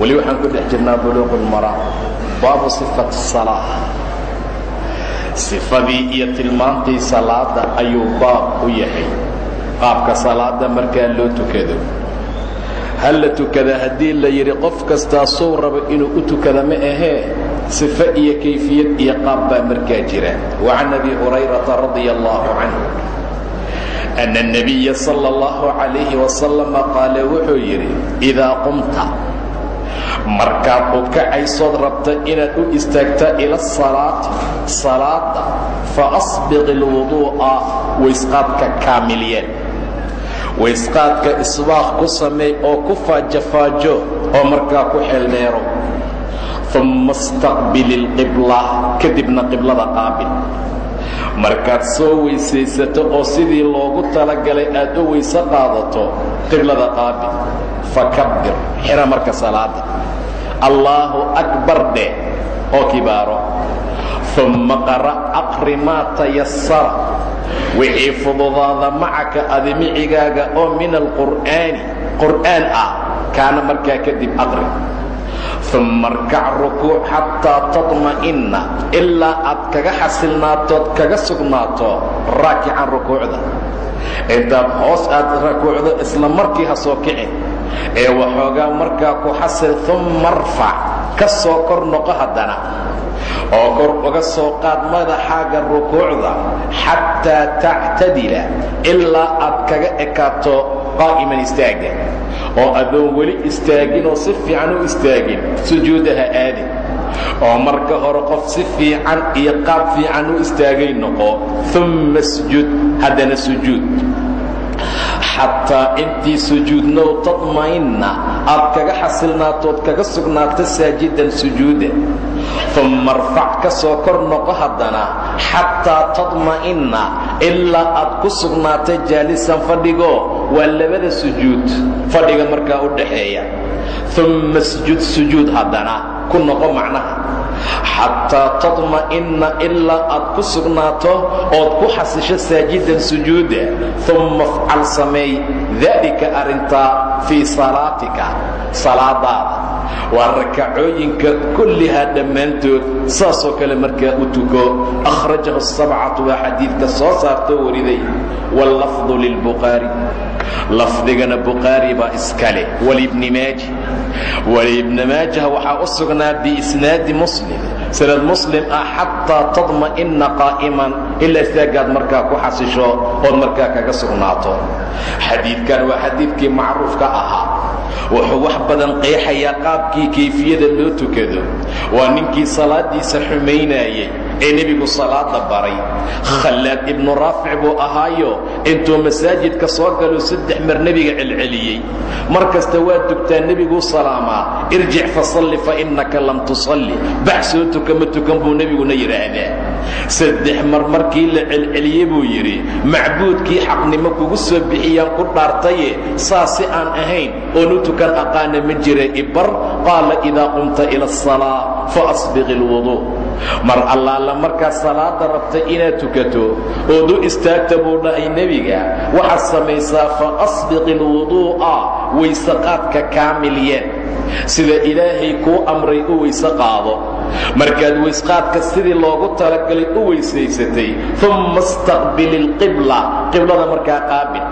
weli waxaan ku dhex jirnaa buluuqu lmaraam baabu sifati salaa sifadii iyo tilmaantii salaada ayuu baab u yahay. Qaabka salaada markaa loo tukado. Hal la tukada haddii la yidhi qof kastaa sow rabo inuu u tukada ma ahee sifo iyo kayfiyad iyo qaab baa markaa jira. Wa can abi hurayrata radia allaahu canhu ana اnabiya sala الله عليه wasalama qaala wuxuu yidhi idaa qumta markaad u kacaysood rabta inaad u istaagta ila asalaati salaada fa asbiq ilwuduu'a waysqaadka kaamilyeen waysqaadka isbaaq ku sameey oo ku faajafaajo oo markaa ku xeeldheero umma istaqbil ilqibla kadibna qiblada qaabil markaad soo weysaysato oo sidii loogu talagalay aad u weyse qaadato qiblada qaabil fakabbir xira marka salaada. Allaahu akbar dheh oo kibaaro. Umma qara' aqri maa tayasara wixii fududaada macaka adimicigaaga oo min alqur'aani qur'aan ah kaana markaa kadib aqri umma arkac rukuuc xataa taطma'inna ilaa aad kaga xasilnaatood kaga sugnaato raakican rukuucda. Intaad hoos aad rakuucdo isla markii ha soo kicin ee waxoogaa markaa ku xasil umma arfac ka soo kor noqo haddana. Oo kor uga soo qaad madaxaaga rukuucda xataa tactadila ilaa aad kaga ekaato qaa'iman istaaga oo adoon weli istaaginoo si fiican u istaagin sujuudaha aadin oo marka hore qof si fiican iyo qaab fiican u istaagay noqo umma sjud haddana sujuud xataa intii sujuudnow tadma'inna aad kaga xasilnaatood kaga sugnaato saajidan sujuuda umma arfac ka soo kor noqo haddana xataa tadma'inna ilaa aad ku sugnaato jaalisan fadhigo waa labada sujuud fadhiga markaa u dhaxeeya. Umma sjud sujuud haddana ku noqo macnaha. Xataa tadma'inna ilaa aad ku sugnaato ood ku xasisho saajidan sujuuda. Umma afcal sameey daalika arrintaa fii salaatika salaadaada. Waa rakacooyinka kullihaa dhammaantood saasoo kale markaa u tuko. Akhrajahu asabcatu waa xadiidka soo saartoo wariday. Wallafdu lilbukhaari lafdigana bukhaari baa iskale. Walibni maaji walibni maajah waxaa u sugnaa biisnaadi muslim sanad muslim ah xataa tadma'inna qaa'iman ilaa istaagaad markaa ku xasisho ood markaa kaga sugnaato. Xadiidkan waa xadiidkii macruufka ahaa. Wuxuu wax badan qeexayaa qaabkii kayfiyada loo tukado. Waa ninkii salaadiisa xumaynayay ee nebigu salaada baray. Khallaad ibnu raafic buu ahaayo intuu masaajidka soo galuu saddex mar nebiga celceliyey. Mar kasta waa tugtaa nebiguu salaamaa irjic fasalli fa innaka lam tusalli. Bax soo tuka ma tukan buu nebiguna yidhaahdaa. Saddex mar markii la celceliyey buu yidhi macbuudkii xaqnimo kugu soo bixiyaan ku dhaartaye saa si aan ahayn oon u tukan aqaana ma jira ibar. Qaala idaa qumta ila asalaa fa asbiq ilwuduu mar allaala markaad salaada rabta inaad tukato ood u istaagta buu dhahay nebiga waxaad samaysaa fa asbiq ilwuduu'a waysaqaadka kaamilyeen sida ilaahay kuu amray u weyse qaado. Markaad weysqaadka sidii loogu talagalay u weysaysatay umma istaqbil ilqibla qiblada markaa qaabil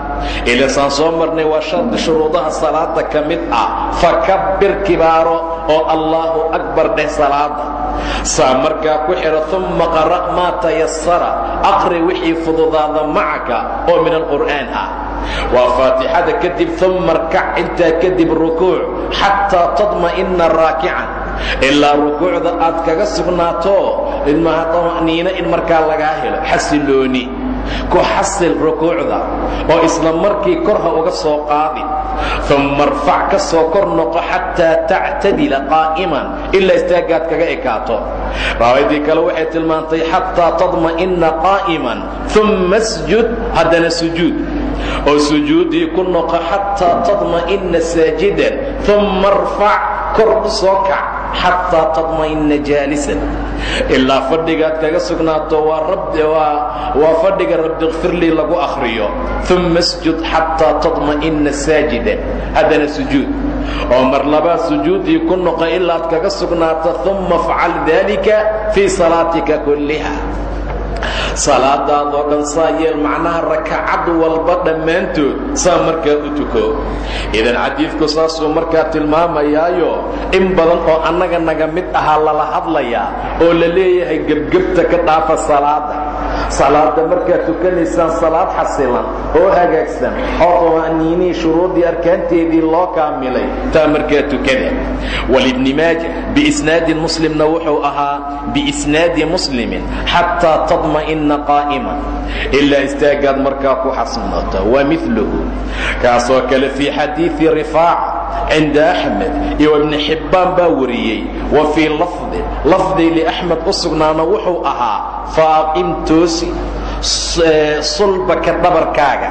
ilasaan soo marnay waa shardi shuruudaha salaada ka mid ah fakabbir kibaaro oo allaahu akbar dheh salaada saa markaa ku xidha umma qara' maa tayasara aqri wixii fududaada macaka oo min alqur'aan ah. Waa faatixada kadib umma arkac intaa kadib rukuuc xataa tadma'inna raakican. Ilaa rukuucda aad kaga sugnaato niina in markaa lagaa helo xasilooni ku xasil rukuucda oo isla markii kor ha uga soo qaadin uma arfac ka soo kor noqo xataa tactadila qaa'iman ilaa istaagaad kaga ekaato. Rawaayadii kale waxay tilmaantay xataa tadma'ina qaa'iman uma asjud haddana sujuud. Oo sujuuddii ku noqo xataa tadma'ina saajidan uma arfac kor u soo kac xataa tadma'ina jaalisan. Ilaa fadhigaad kaga sugnaato waa fadhiga rabbi kfirlii lagu akhriyo. Uma asjud xataa tadma'ina saajidan. Haddana sujuud. Oo mar labaad sujuuddii ku noqo ilaad kaga sugnaato uma afcal dalika fii salaatika kulliha salaadaadoo dhan saa yeel macnaha rakacad walba dhammaantood saa markaa u tuko. Idan xadiidku saasuu markaa tilmaamayaayo in badan oo annaga naga mid ahaa lala hadlayaa oo la leeyahay gebgebta ka dhaafa salaada salaada markaad tukanaysaan salaad xasilan oo hagaagsan. Oo qamaaniinihii shuruuddii arkaanteedii loo kaamilay taa markaa tukada walibni maaja biisnaadin muslimna wuxuu ahaa biisnaadi muslimin xataa tadma'ina qaa'iman. Ilaa istaagaad markaa ku xasnaato wa miluhu kaasoo kale fii xadiidi rifaaca cinda axmed iyo ibni xibbaan baa wariyey wa fii lafdin lafdi liaxmed u sugnaana wuxuu ahaa faaqim toosi sulbaka dhabarkaaga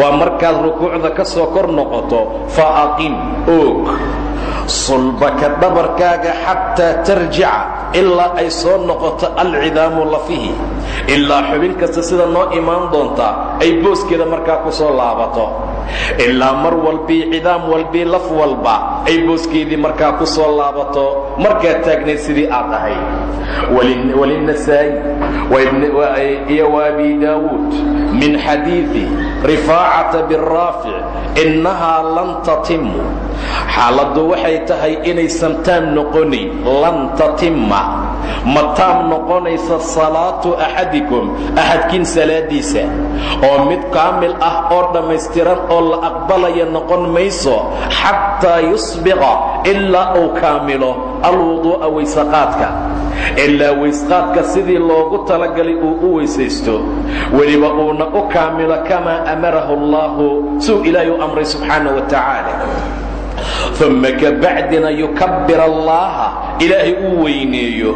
waa markaad rukuucda ka soo kor noqoto faaqim oog sulbaka dhabarkaaga xataa tarjica ilaa ay soo noqoto alcidaamu lafihi ilaa xubin kasta sida noo imaan doontaa ay booskeeda markaa ku soo laabato ilaa mar walbii cidaam walbii laf walba ay booskeedii markaa ku soo laabato markaad taagnayd sidii aad ahayd walinasaa'i iyo waabi daawuud min xadiidi rifaacata biraafic innahaa lan tatimu xaaladdu waxay tahay inaysan taam noqonayn lan tatimma. Ma taam noqonaysa salaatu axadikum axadkiin salaadiisa. Oo mid kaamil ah oo dhammaystiran oo la aqbalaya noqon mayso xataa yusbiqa ilaa uu kaamilo alwuduu'a waysaqaadka. Ilaa waysqaadka sidii loogu talagalay uu u weysaysto. Weliba uuna u kaamilo kamaa amarahu allaahu suu ilaahay amray subxaana wa tacaala. Uma kabacdina yukabbir allaha ilaahay uu weyneeyo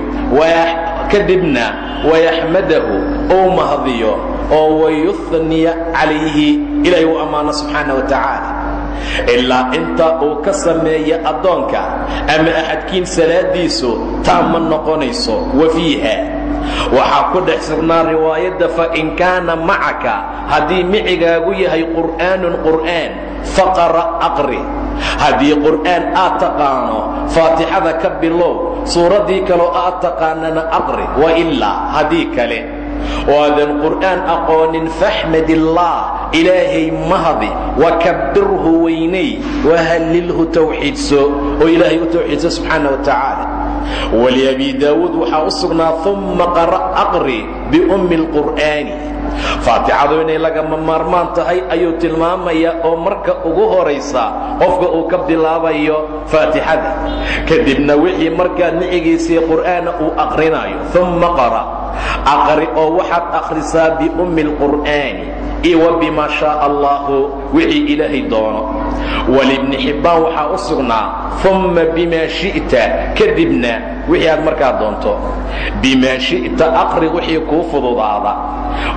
kadibna wayaxmadahu ou mahdiyo oo wayuhniya calayhi ilaahay uu ammaano subxaana wa tacaala. Ilaa intaa uu ka sameeya addoonka ama axadkiin salaadiisu taa ma noqonayso wa fiiha waxaa ku dhex sugnaa riwaayadda fain kaana macaka haddii micigaagu yahay qur'aanun qur'aan faqara aqri. Haddii qur'aan aad taqaano faatixada ka bilow suuraddii kaloo aad taqaanana aqri wa ilaa haddii kale waadan qur'aan aqoonin faxmad illaah ilaahay mahadi wakabbirhu weynay wahallilhu tawxiidso oo ilaahay u tawxiidso subxaana wa tacaala waliabi daawuud waxaa u sugnaa umma qara aqri biummi اlqur'aani faatixadu inay lagama maarmaan tahay ayuu tilmaamayaa oo marka ugu horaysa qofka uu ka bilaabayo faatixada kadibna wixii markaa nicigiisii qur'aana uu aqrinayo umma qara aqri oo waxaad akhrisaa biummi اlqur'aani iyo wa bima shaaa allahu wixii ilaahay doono. Walibni xibbaan waxaa u sugnaa umma bimaa shi'ta kadibna wixii aad markaa doonto. Bimaa shi'ta aqri wixii kuu fududaada.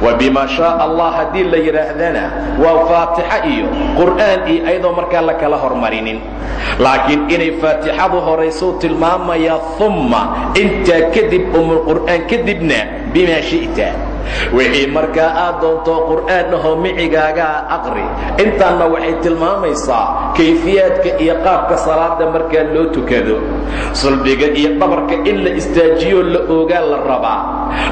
Wa bimaa shaaa allah haddii la yidhaahdana waa faatixa iyo qur'aan iyo ayadoo markaa la kala hormarinin. Laakiin inay faatixadu horaysuu tilmaamayaa umma intaa kadib umulqur'aan kadibna bimaa shi'ta wixii markaa aad doonto qur'aan ahoo micigaagaa aqri. Intaanna waxay tilmaamaysaa kayfiyaadka iyo qaabka salaada markaa loo tukado. Sulbiga iyo dhabarka in la istaajiyoo la oogaa la rabaa.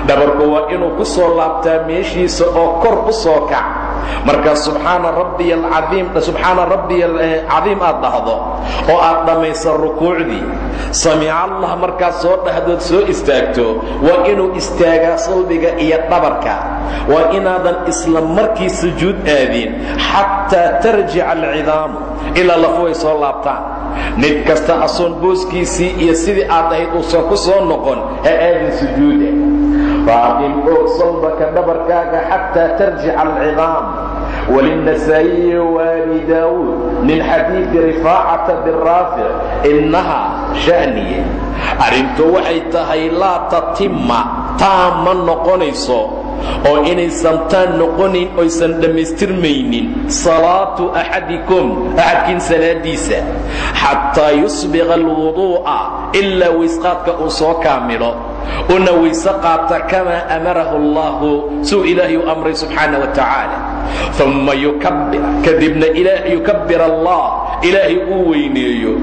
Dhabarku waa inuu ku soo laabtaa meeshiisa oo kor u soo kac markaa subxaana rabbiya alcaiim subxaana rabbiya alcadiim aad dhahdo oo aad dhammaysa rukuucdii samica allah markaad soo dhahdood soo istaagto waa inuu istaagaa sulbiga iyo dhabarka. Waa inaadan isla markii sujuud aadin xataa tarjica alcidaamu ilaa lafu ay soo laabtaan. Mid kasta asoon booskiisii iyo sidii aad ahayd uusan ku soo noqon ha aadin sujuuda faaqim oog salbaka dhabarkaaga xataa tarjica alcidaam. Walinasaa'iyi waabi daawuud min xadiidi rifaacata biraafic innahaa sha'niye arrintu waxay tahay laa tatimma taa ma noqonayso oo inaysan taan noqonayn oysan dhammaystirmaynin. Salaatu axadikum axadkiin salaadiisa. Xataa yusbiqa alwuduu'a ilaa waysqaadka uu soo kaamilo una wayse qaata kamaa amarahu allahu suu ilaahay u amray subxaana wa tacaala uma kadibna yukabbir allah ilaahay uu weyneeyo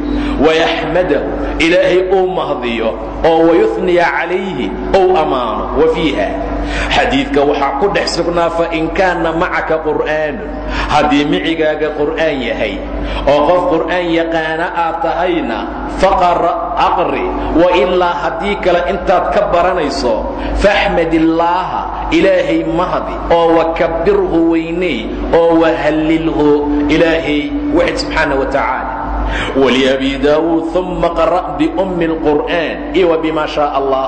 wayaxmadahu ilaahay uu mahdiyo oo wayufniya calayhi ou ammaano wa fiiha. Xadiidka waxaa ku dhex sugnaa fain kaana macaka qur'aanu haddii micigaaga qur'aan yahay oo qof qur'aan yaqaana aad tahayna faqara aqri wa ilaa haddii kale intaad ka baranayso faxmad illaaha ilaahay mahdi oo wakabbirhu weyney oo wahallilhu ilaahay waxid subxaana wa tacaala wliabi daawuud uma qara' biummi اlqur'aan iyo wbima shaء allah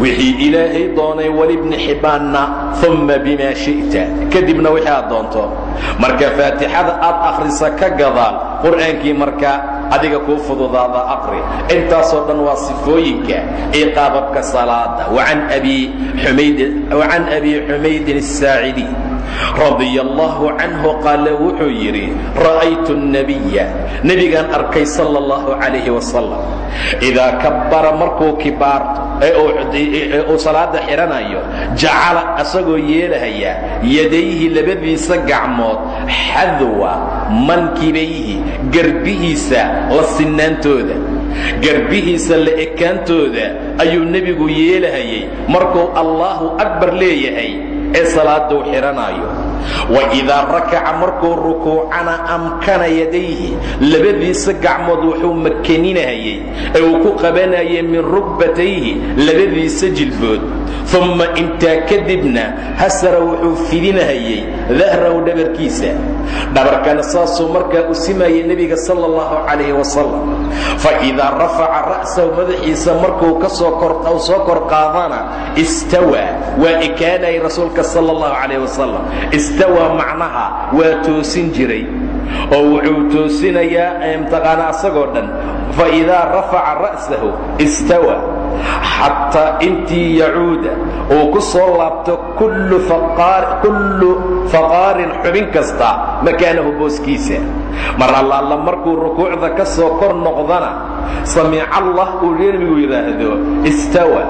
wixii ilaahay doonay walibni xibbaanna uma bima shi'ta kadibna wixii aad doonto marka faatixada aad akhrisa ka gadaal qur'aankii marka adiga kuu fududaada aqri intaasoo dhan waa sifooyinka ee qaababka salaada wacan abi xumaydin الsaacidi radia allahu canhu qaala wuxuu yidhi ra'aytu nabiya nebigaan arkay sala allahu calayhi wasalam idaa kabbara markuu kibaarto ee uu salaada xidhanayo jacala asagoo yeelahaya yadayhi labadiisa gacmood xadwa mankibayhi garbihiisa la sinnaantooda. Garbihiisa la ekaantooda ayuu nebigu yeelahayay. Markuu allaahu akbar leeyahay ee salaaduu xidhanaayo wa idaa rakaca markuu rukuucana amkana yadayhi labadiisa gacmood wuxuu makaninahayey ee uu ku qabanayay min rugbatayhi labadiisa jilbood. Umma intaa kadibna hasara wuxuu fidinahayey dahrahu dhabarkiisa dhabarkana saasuu markaa u simayay nebiga sala allahu calayhi wasalam fa idaa rafaca ra'sahu madaxiisa markuu ka soo soo kor qaadana istawaa waa ekaanayay rasuulka sala allahu calayh wasalam istawaa macnaha waa toosin jiray oo wuxuu toosinayaa mtaqaana asagoo dhan fa idaa rafaca ra'sahu istawa xataa intii yacuuda uu ku soo laabto kullu faqaarin xubin kasta makaanahu booskiisa. Mar allaala markuu rukuucda ka soo kor noqdana samiic allah uu nebigu yidhaahdo istawa.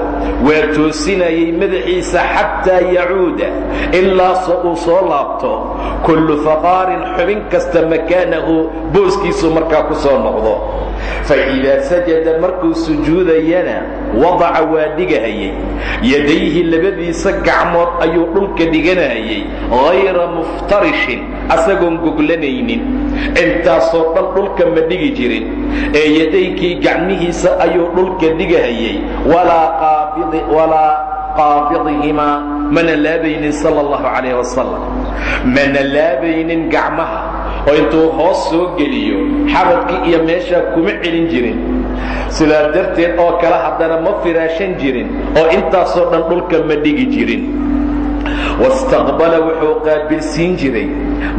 Waa toosinayay madaxiisa xataa yacuuda ilaa uu soo laabto kullu faqaarin xubin kasta makaanahu booskiisu markaa ku soo noqdo fa idaa sajada markuu sujuudayana wadaca waa dhigahayay yadayhi labadiisa gacmood ayuu dhulka dhiganahayay hayra muftarishin asagoon goglanaynin intaasoo dhan dhulka ma dhigi jirin. Ee yadaykii gacmihiisa ayuu dhulka dhigahayay walaa qaabidihimaa mana laabaynin sala allahu calayh wasalam mana laabaynin gacmaha oo intuu hoos soo geliyo xabadkii iyo meeshaa kuma celin jirin. Sidaa darteed oo kale haddana ma firaashan jirin oo intaasoo dhan dhulka ma dhigi jirin. Wastaqbala wuxuu qaabilsiin jiray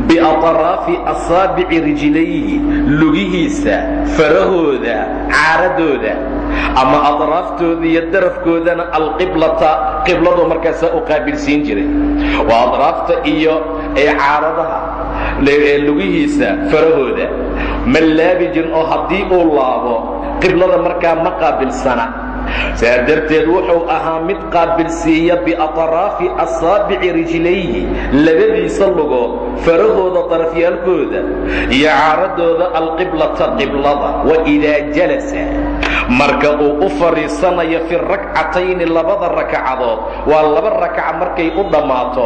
biatraafi asaabici rijlayhi lugihiisa farahooda caaradooda. Ama atraaftooda iyo darafkoodana alqiblata qibladu markaasaa u qaabilsiin jiray. Waa atraafta iyo caaradaha lugihiisa farahooda ma laabi jirin oo haddii uu laabo qiblada markaa ma qaabilsana saa darteed wuxuu ahaa mid qaabilsiiya biatraafi asaabici rijlayhi. Labadiisa lugood farahooda darafyaalkooda iyo caaradooda alqiblata qiblada waidaa jalasa. Marka uu u fadhiisanayo fi rakcatayni labada rakacadood waa laba rakaca markay u dhammaato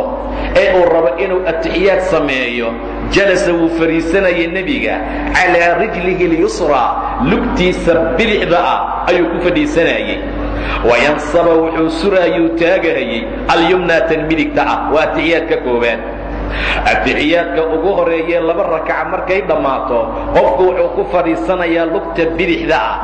ee uu rabo inuu atixiyaad sameeyo jalasa wuu fadhiisanaya nebiga calaa rijlihi lyusraa lugtiisa bidixda ah ayuu ku fadhiisanayay wayansaba wuxuu suraayuu taagahayay alyumna tan midigta ah waa atixiyaad ka koobaan atixiyaadka ugu horeeyee laba rakaca markay dhammaato qofku wuxuu ku fadhiisanayaa lugta bidixda ah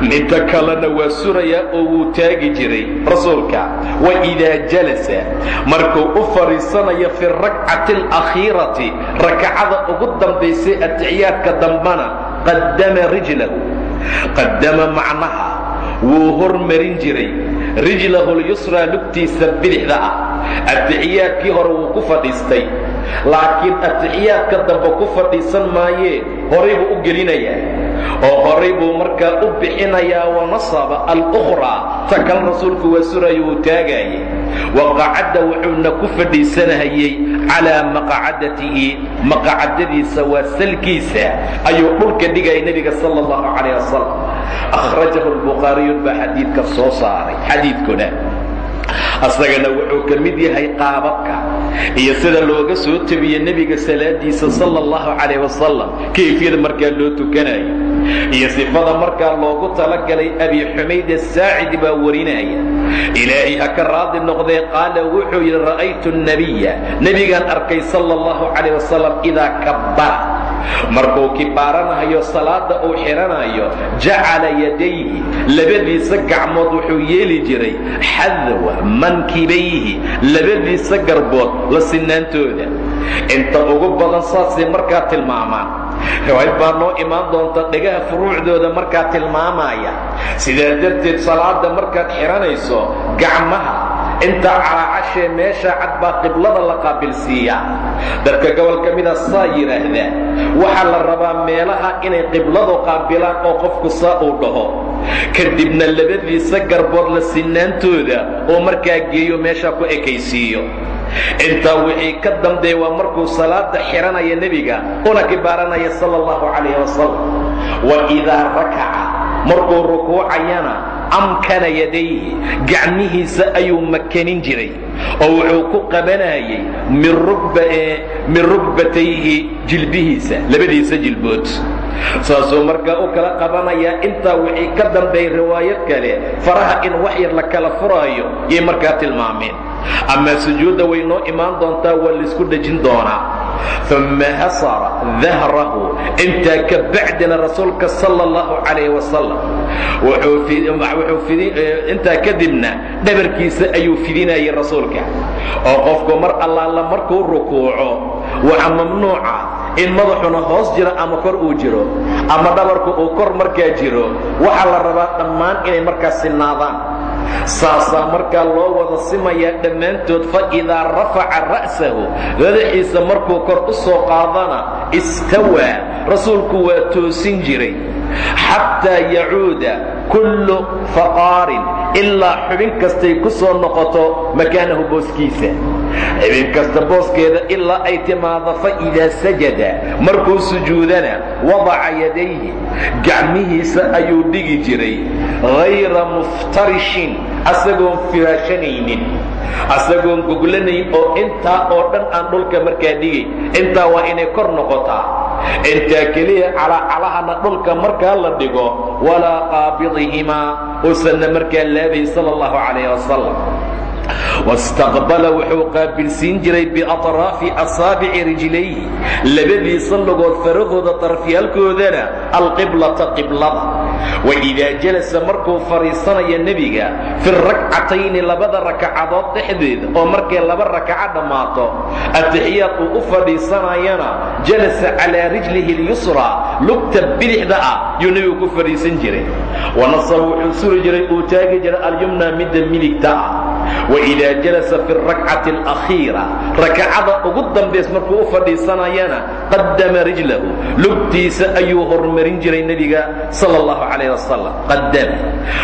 midta kalena waa surayaa oo wuu taagi jiray rasuulka wa idaa jalasa markuu u fadhiisanayo fi rakcati alakhiirati rakacada ugu dambaysay atixiyaadka dambana qaddama rijlahu qaddama macnaha wuu hormarin jiray. Rijlahu lyusraa lugtiisa bidixda ah. Atixiyaadkii hore wuu ku fadhiistay. Laakiin atixiyaadka dambe ku fadhiisan maayee horay buu u gelinayaa. Oo horay buu markaa u bixinayaa wanasaba alukhraa. Ta kale rasuulku waa surayo wuu taagaayay waqacadda wuxuuna ku fadhiisanahayey calaa maqacadatihi. Maqacadadiisa waa salkiisa. Ayuu dhulka dhigaya nebiga sala allahu calayh wasalam akhrajahu lbukhaariyun baa xadiidka soo saaray xadiidkuna asagana wuxuu ka mid yahay qaababka iyo sida looga soo tebiye nebiga salaadiisa sala allahu calayh wasalam kayfiyada markaa loo tukanayo iyo sifada markaa loogu talagalay abi xumayd asaacidi baa warinaya ilaahay ha ka raadi noqdee qaala wuxuu yidhi ra'aytu nabiya nebigaan arkay sala allahu calayh wasalam idaa kabbara markuu kibaaranayo salaada uu xidhanayo jacala yadayhi. Labadiisa gacmood wuxuu yeeli jiray. Xadwa mankibayhi. Labadiisa garbood la sinaantooda inta ugu badan saasay markaa tilmaamaan. Riwaayad baa noo imaan doonta dhegaha furuucdooda markaa tilmaamaya. Sidaa darteed salaada markaad xidhanayso gacmaha inta calaacashee meesha cad baa qiblada la qaabilsiiyaa dadka gobol ka mida saa yidhaahdaa waxaa la rabaa meelaha inay qibladu qaabilaan oo qofku saa uu dhaho. Kadibna labadiisa garbood la sinaantooda oo markaa geeyo meesha ku ekaysiiyo. Intaa wixii ka dambeeya waa markuu salaada xidhanaya nebiga una kibaaranaya sala allahu calayh wasalam wa idaa rakaca markuu rukuucayana amkana yadayhi gacmihiisa ayuu makanin jiray oo wuxuu ku qabanayay min rugbatayhi jilbihiisa labadiisa jilbood saasuu markaa u kala qabanayaa intaa wixii ka dambeeyay riwaayad kale faraha in wax yar la kala furaayo yay markaa tilmaameen. Ama sujuudda way noo imaan doontaa waa laysku dhejin doonaa. Uma hasara dahrahu intaa ka bacdina rasuulka sala allahu calayh wasalam intaa kadibna dhabarkiisa ayuu fidinayay rasuulka. Oo qofku mar allaala markuu rukuuco waxa mamnuuca in madaxuna hoos jiro ama kor uu jiro ama dhabarku uu kor markaa jiro waxaa la rabaa dhammaan inay markaa sinaadaan. Saasaa markaa loo wada simayaa dhammaantood fa idaa rafaca ra'sahu madaxiisa markuu kor u soo qaadana istawaa rasuulku waa toosin jiray. Xataa yacuuda kullu faqaarin ilaa xubin kastay ku soo noqoto makaanahu booskiisa xubin kasta booskeeda ilaa ay timaado fa idaa sajada markuu sujuudana wadaca yadayhi gacmihiisa ayuu dhigi jiray hayra muftarishin asagoon firaashanaynin. Asagoon goglanayn oo intaa oo dhan aan dhulka markaa dhigay intaa waa inay kor noqotaa. Intaa keliya calacalahana dhulka markaa la dhigo walaa qaabidihimaa uusanna markaa laabayn sala allahu calayh wasalam wastaqbala wuxuu qaabilsiin jiray biatraafi asaabici rijlayhi labadiisa lugood farahooda darfyaalkoodana alqiblata qiblada waidaa jalasa markuu fadhiisanaya nebiga fi rakcatayni labada rakacadood dhexdeeda oo markay laba rakaco dhammaato atixiyaad uu u fadhiisanayana jalasa calaa rijlihi اlyusraa lugta bidixda ah yuu nebigu ku fadhiisan jiray wanasaba wuxuu suri jiray uu taagi jiray alyumna midda midigta ah waidaa jalasa fi rakcati alakhiira rakacada ugu dambays markuu u fadhiisanayana qaddama rijlahu. Lugtiisa ayuu hormarin jiray nebiga sal allahu calayh wasalam qaddama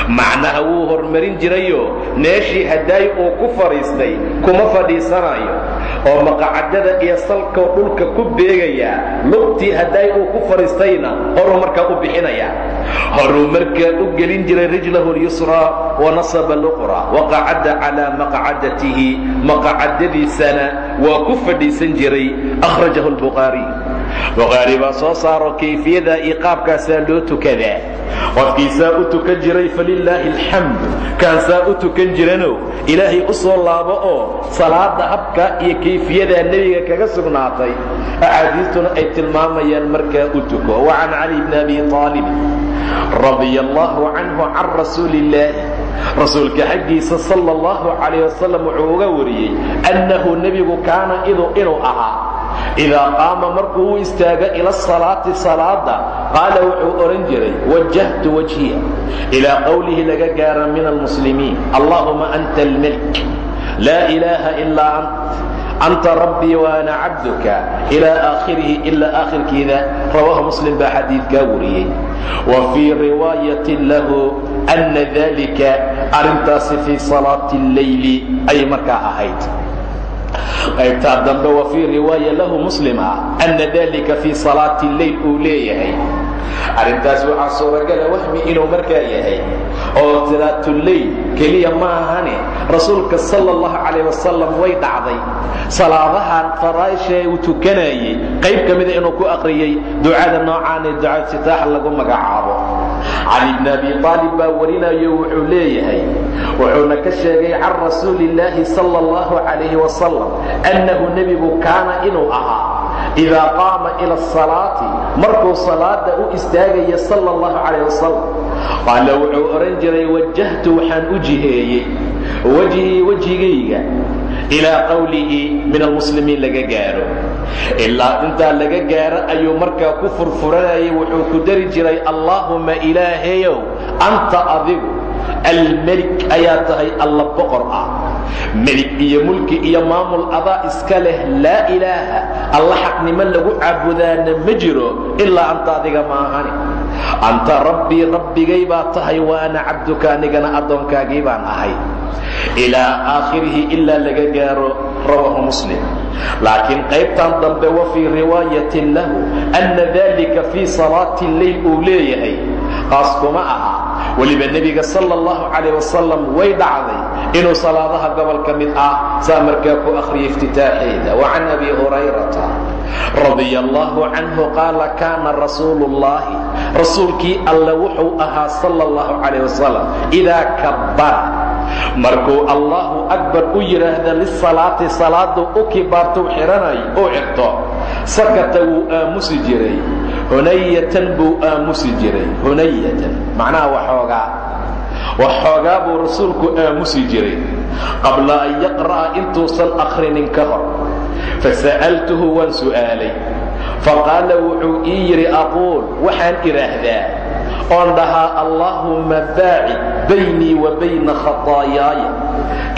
macnaha wuu hormarin jirayo meeshii hadaayi uu ku fadhiistay kuma fadhiisanayo oo maqacadada iyo salkoo dhulka ku beegayaa lugtii hadaayi uu ku fadhiistayna horuu markaa u bixinaya horuu markaa u gelin jiray rijlahu lyusraa wanasaba luqra waqacada calaa maqcadatihi maqacadadiisana waa ku fadhiisan jiray akhrajahu lbukhaariy bukhaari baa soo saaro kayfiyada iyo qaabkaasaa loo tukadaa. Qofkiisaa u tukan jiray falilaahi alxamdu kaansaa u tukan jirano ilaahay u soo laabo oo salaada habka iyo kayfiyadaa nebiga kaga sugnaatay. Axaadiistuna ay tilmaamayaan markaa u tuko. Wa can cali bni abi aalib radia allahu canhu can rasuuli illaahi rasuulka xaggiisa sala allahu calayh wasalam wuxuu uga wariyey annahu nebigu kaana inuu ahaa. Idaa qaama markuu u istaago ila asalaati salaada qaala wuxuu odhan jiray wajahtu wajhiya. Ilaa qowlihi laga gaara min almuslimiin. Allahuma anta almelik laa ilaaha ilaa ant. Anta rabbii waana cabduka. Ilaa aakhirihi ilaa aakhirkiida. Rawaahu muslim baa xadiidkaa wariyey wa fii riwaayatin lahu anna dalika arrintaasi fii salaati alleyli ayay markaa ahayd. Qaybtaa dambe wa fii riwaaya lahu muslim ah anna dalika fii salaati lleyl uu leeyahay arrintaas waxaa suuragala wahmi inuu markaa yahay oo salaatuleyl keliya ma ahane rasuulka sala allahu calayh wasalam way dhacday. Salaadahan faraaishae uu tukanayey qayb ka mida inuu ku aqriyey ducada noocaanee ducada sitaax lagu magacaabo. Cali bni abi aalib baa warinayo wuxuu leeyahay wuxuuna ka sheegay can rasuuli illaahi sala allahu calayhi wasalam annahu nebigu kaana inuu ahaa idaa qaama ila asalaati markuu salaada u istaagaya sala allahu calayh wasalam qaala wuxuu odhan jiray wajahtu waxaan u jiheeyey wejhii wejigayga ilaa qowlihi min almuslimiin laga gaaro ilaa intaa laga gaaro ayuu markaa ku furfuranayay wuxuu ku dari jiray allaahumma ilaahayow anta adigu almelik ayaa tahay alla boqor ah. Melik iyo mulki iyo maamul adaa iska leh laa ilaaha. Alla xaqnimo lagu caabudaana ma jiro ilaa anta adiga maahani anta rabbii rabbigay baa tahay waana cabduka anigana addoonkaagii baan ahay. Ilaa aakhirihi ilaa laga gaaro rawaahu muslim. Laakiin qaybtan dambe wa fii riwaayatin lahu anna dalika fii salaati lleyl uu leeyahay. Qaas kuma aha weliba nebiga sala allahu calayh wasalam way dhacday inuu salaadaha gobol ka mid ah saa markaa ku akhriyay iftitaaxeeda. Wa can abi hurayrata radia allahu canhu qaala kaana rasuulu rasuulkii alle wuxuu ahaa sala allahu calayh wasalam idaa kabbara. Markuu allahu akbar u yidhaahda lisalaati salaadu u kibaartou xidhanay uu xirto sakata wuu aamusi jiray hunayatan buu aamusi jiray hunayatan. Macnaha waxoogaa waxoogaa buu rasuulku aamusi jiray. Qabla an yaqra'a intuusan akhrinin ka hor. Fasa'altuhu waan su'aalay. Faqaala wuxuu ii yidhi aquul waxaan idhaahdaa oon dhahaa allaahumma baacid baynii wa bayna khataayaaya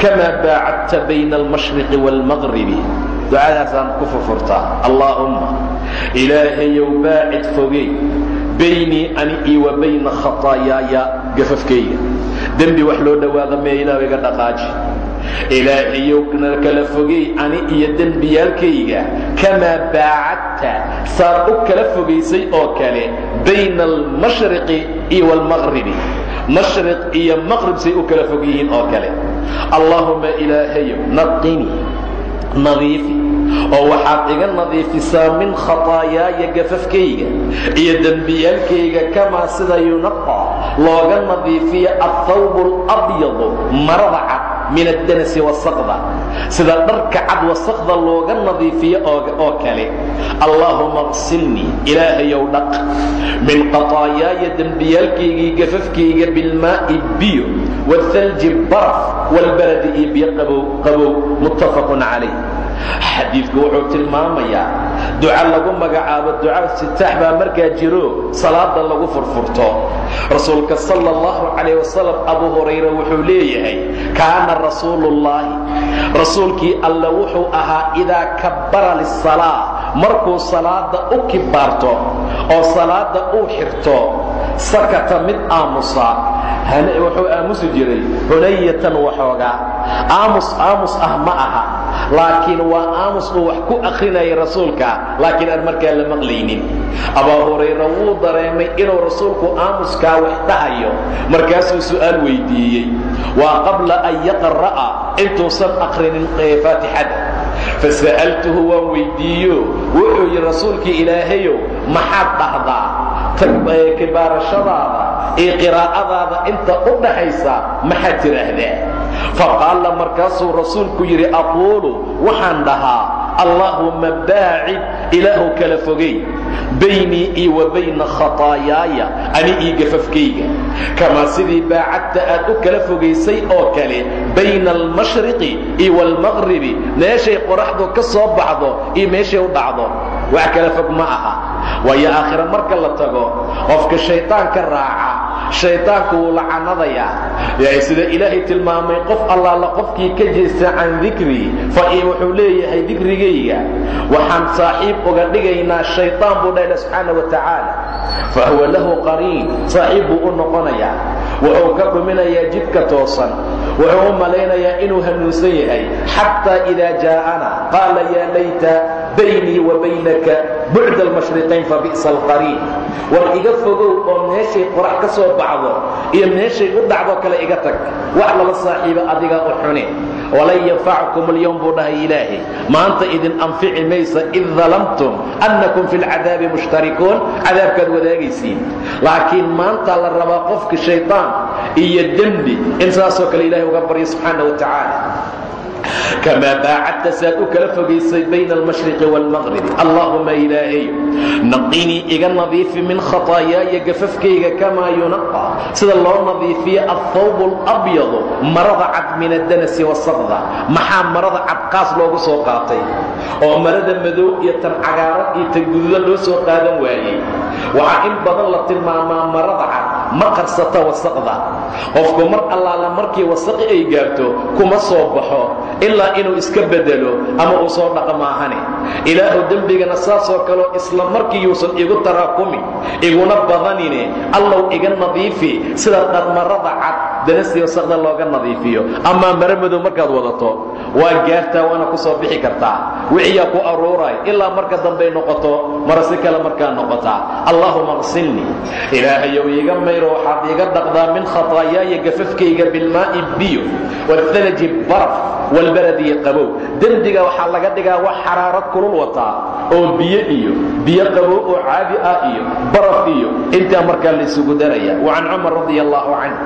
kamaa baacadta bayna almashriqi waalmaqribi ducadaasaan ku furfurtaa allaahumma ilaahayow baacid fogey baynii ani iyo wa bayna khataayaaya gafafkayga. Dembi wax loo dhowaada mee iga dhaqaaji ilaahayow kala fogey ani iyo dembiyaalkayga kamaa baacadta saad u kala fogaysay oo kale bayna almashriqi iyo waalmaqribi mashriq iyo maqrib say u kala fog yihiin oo kale. Allaahumma ilaahayow naqinii nadiifi. Oo waxaad iga nadiifisaa min khataayaaya gafafkayga iyo dembiyaalkayga kamaa sida yunaqa looga nadiifiyo athawbu alabyadu marada cad min addanasi wasaqda sida dharka cad wasaqda looga nadiifiyo oo kale. Allaahuma qsilnii ilaahayow dhaq. Min qataayaaya dembiyaalkaygii gafafkayga bilmaa'i biyo waalhalji baraf waalbaradi iyo biyo qabow muttafaqun calayh xadiidku wuxuu tilmaamayaa duca lagu magacaabo duca sitaax baa markaa jiro salaada lagu furfurto. Rasuulka sala allahu calayh wasalam abu hurayra wuxuu leeyahay kaana rasuuluullaahi rasuulkii alle wuxuu ahaa idaa kabbara lisalaa markuu salaada u kibaarto oo salaada uu xirto sakata mid aamusa. Wuxuu aamusi jiray hunayatan waxoogaa aamus aamus ah ma aha. Laakiin waa aamus uu wax ku akrinaya rasuulka laakiin aan markaa la maqlaynin. Abaa hurayra wuu dareemay inuu rasuulku aamuskaa wax dhahayo. Markaasuu su'aal weydiiyey waa qabla an yaqra'a intuusan akrinin faatixada. Fasa'altuhu waan weydiiyo wuxuu rasuulkii ilaahayow maxaad dhahdaa kibaarashadaada iyo qiraa'adaada inta u dhaxaysa maxaad tidhaahdaa? Faqaala markaasuu rasuulku yidhi aquulu waxaan dhahaa allaahumma baacid ilaahu kala fogey. Baynii iyo wa bayna khataayaaya ani io gafafkayga kamaa sidii baacadta aad u kala fogaysay oo kale bayna almashriqi iyo waalmaqribi meeshay qoraxdu ka soo baxdo iyo meeshay u dhacdo. Wax kala fog ma aha. Waayo aakhira marka la tago qofka shaydaanka raaca shaydaanku wuu lacanadayaa sida ilaahay tilmaamay qof allaala qofkii ka jeesta can dikrii fa wuxuu leeyahay dikrigayga waxaan saaxiib uga dhigaynaa shaydaan buu dhahla subxaana wa tacaala fa huwa lahu qariin saaxiib buu u noqonayaa. Wuxuu ka dhuminayaa jidka toosan. Wuxuu u malaynayaa inuu hanuunsan yahay. Xataa idaa jaa'ana qaala yaa layta baynii wa baynaka bucda almashriqayn fa bi'sa alqariin war iga fogow oo meeshay qorax ka soo baxdo iyo meeshay u dhacdo kale iga tag. Wax lala saaxiibo adiga u xune walan yanfacakum alyowm buu dhahay ilaahay. Maanta idin anfici maysa id dalamtum annakum fi lcadaabi mushtarikuun cadaabkaad wadaagaysiin. Laakiin maanta la rabaa qofka shaydaan iyo dembi in saasoo kale ilahay uga baryo subxaana wa tacaala kamaa baacadta saad u kala fogaysay bayna almashriqi waalmaqribi allaahuma ilaahay naqinii iga nadiifi min khataayaaya gafafkayga kamaa yunaqa sida loo nadiifiyo althawb alabyadu marada cad min addanasi wasaqda maxaa marada cad qaas loogu soo qaatay oo marada madow iyo tan cagaaran iyo tan gududa loo soo qaadan waayey waxaa in badan la tilmaamaa marada cad ma qarsata wasaqda. Qofku mar allaala markii wasaqi ay gaarto kuma soo baxo ilaa inuu iska bedelo ama uu soo dhaqa maahane ilaahu dembigana saasoo kaleo isla markii yuusan igu taraakumi iguna badanine allow iga nadiifi sida dharmarada cad danastii wasaqda looga nadiifiyo. Amaa mara madow markaad wadato waa gaartaa waana ku soo bixi kartaa. Wixiyaa ku aruuray ilaa marka dambay noqoto mara si kale markaa noqotaa. Allaahuma qsilnii ilaahayow iiga mayro waxaad iiga dhaqdaa min khataayaaya gafafkayga bilmaa'i biyo waalalaji baraf walbaradiyi qabow. Dembiga waxaa laga dhigaa wax xaraarad kulul wataa oo biyo iyo biyo qabow oo caadi ah iyo baraf iyo. Intaa markaa laysugu daraya. Wa cumar radi allahu canh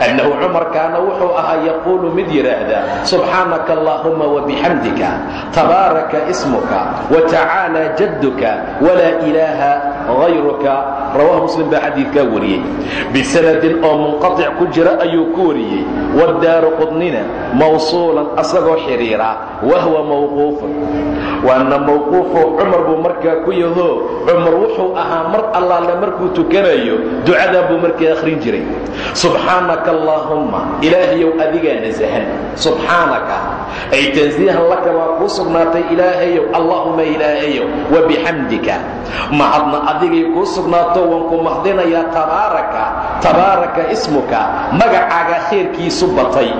annahu cumar wuxuu ahaa yaquulu mid yidhaahda subxaanaka allaahuma wabixamdika tabaaraka ismuka watacaala jadduka walaa ilaaha hayruka rawahu muslim baa xadiidkaa wariyey bisanadin oo munqatic ku jira ayuu ku wariyey. Waddaaru qudnina mawsuulan asagoo xidhiira wahwa mawquufun. Waana mawquufo cumar buu markaa ku yaho cumar wuxuu ahaa mar allaale markuu tukanayo ducadaa buu markaa akhrin jiray. Subxaanaka allaahumma ilaahayow adigaa nasahan subxaanaka ay tansiihan laka waa kuu sugnaatay ilaahayow allaahuma ilaahayow wabixamdika mahadna adigay kuu sugnaato waan ku mahdinayaa tabaaraka tabaaraka ismuka magacaaga khayrkiisu batay.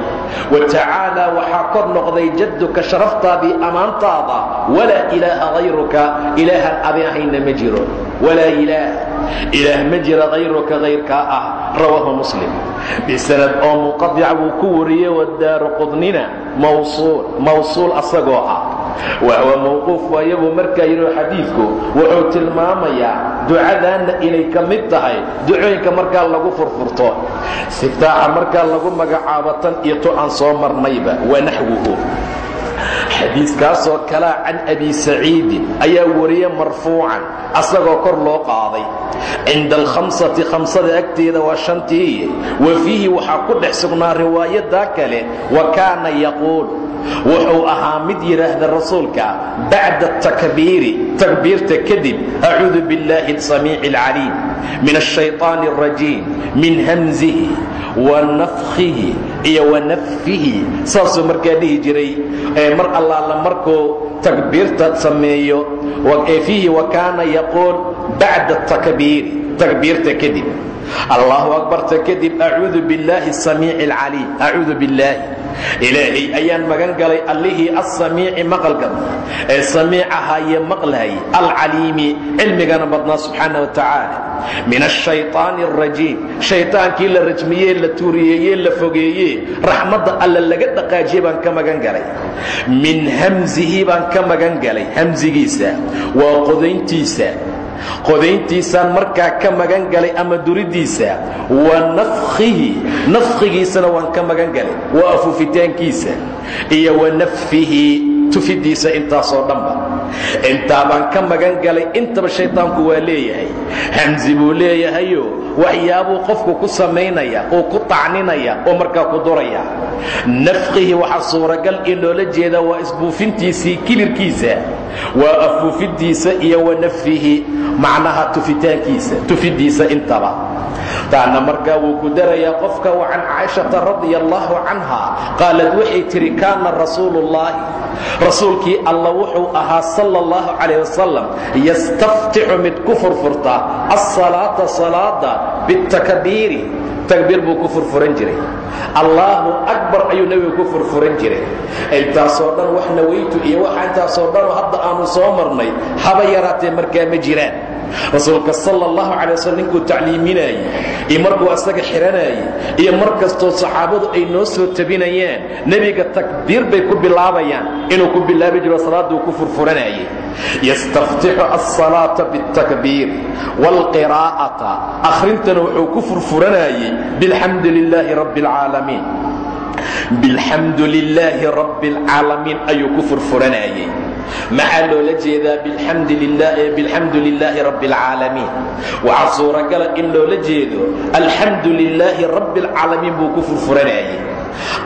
Watacaala waxaa kor noqday jadduka sharaftaadii ammaantaada walaa ilaaha hayruka ilaahan adi ahayna ma jiro. Walaa ilaah ilaah ma jira hayruka hayrkaa ah rawaahu muslim. Bisanad oo munqadica wuu ku wariyey wadaaru qudnina mawsuul mawsuul asagoo ah. Wahwa mawquuf waayabuu markaa yidhi xadiidku wuxuu tilmaamayaa ducadaanna inay ka mid tahay ducooyinka markaa lagu furfurto. Siftaaxa markaa lagu magacaabo tan iyo to aan soo marnayba wa naxwuhu xadiiskaasoo kalea can abi saciidin ayaa wariye marfuucan asagoo kor loo qaaday cinda alkhamsati khamsada agteeda waa shantii wa fiihi waxaa ku dhex sugnaa riwaayadaa kale wa kaana yaquul wuxuu ahaa mid yidhaahda rasuulka bacda takbiiri takbiirta kadib acuudu biاllahi asamiici alcaliim min ashayطaani اrajiim min hamzihi wa nafkihi iyo wa naffihi saasuu markaa dhihi jiray. Mar allaala markuu takbiirta sameeyo fiihi wa kaana yaquul bacda takbiiri takbiirta kadib. Allahu akbarta kadib acuudu biاllahi asamiici alcaliim acuudu biاllaahi ilaahay ayaan magan galay allihii assamiici maqalka ee samiicahaye maqlaayay alcaliimi cilmigana badnaa subxaana wa tacaala. Min ashayطaani alrajiim shaytaankii la rajmiyee la tuuriyeeyee la fogeeyee raxmadda alla laga dhaqaajiyey baan ka magan galay. Min hamsihi baan ka magan galay hamsigiisa waa qodayntiisa qodayntiisaan markaa ka magan galay ama duriddiisa wa nafkihi nafkigiisana waan ka magan galay. Waa afuufitaankiisa iyo wa naffihi. Tufidiisa intaasoo dhanba intaa baan ka magan galay intaba shaydaanku waa leeyahay. Hamsi buu leeyahayo waxyaabuu qofku ku samaynaya oo ku tacninaya oo markaa ku duraya. Nafqihi waxaa suuragal in loola jeedaa waa isbuufintiisii kibirkiisa waa afuufidiisa iyo wa naffihi macnaha tufitaankiisa tufidiisa intaba taana markaa wuu ku darayaa qofka wa can caaishata radia allaahu canha qaalad waxay tidhi kaana rasuuluullaahi rasuulkii alla wuxuu ahaa sala allahu calayh wasalam yastaftixu mid ku furfurta asalaata salaada bitakbiiri takbiir buu ku furfuran jiray. Allaahu akbar ayuu nebigu ku furfuran jiray. Intaasoo dhan wax nawaytu iyo waxa intaasoo dhanoo hadda aanu soo marnay haba yaraatee markaa ma jiraan rasuulka sal اllahu calay waslm ninkuu tacliiminaayey iyo markuu asaga xidhanaayey iyo mar kastoo saxaabadu ay noo soo tabinayaan nebiga takbiir bay ku bilaabayaan inuu ku bilaabi jiro salaaduu ku furfuranaayey yastaftixu alsalaaةa bاtakbiir wاlqiraa'ata akhrintana wuxuu ku furfuranaayey bilxamdu lilaahi rabbi اlcaalamiin bilxamdu lilaahi rabbi اlcaalamiin ayuu ku furfuranaayey maxaa loola jeedaa bilxamdu lilaahi rabbi اlcaalamiin waxaa suuragala in loola jeedo alxamdu lilaahi rabbi اlcaalamiin buu ku furfuranayey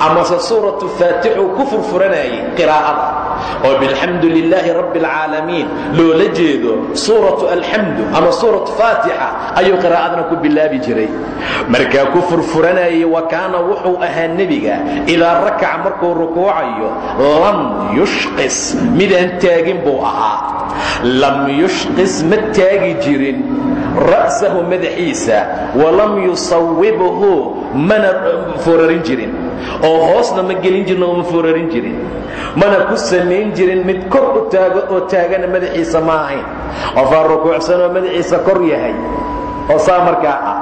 amase suuratu faatixuu ku furfuranayey qiraa'ada oo bilxamdu lilaahi rabbi اlcaalamiin loola jeedo suuratu alxamdu ama suuratu faatixa ayuu qiraa'adana ku bilaabi jiray. Markaa ku furfuranayey wa kaana wuxuu ahaa nebiga idaa rakaca markuu rukuucayo lam yushqis midaan taagin buu ahaa. Lam yushqis ma taagi jirin ra'sahu madaxiisa walam yusawibhu mana foorarin jirin. Oo hoosna ma gelin jirin oo ma foorarin jirin. Mana ku samayn jirin mid kor u taago oo taagana madaxiisa ma ahayn. Qofaa rukuucsanoo madaxiisa kor yahay. Oo saa markaa ah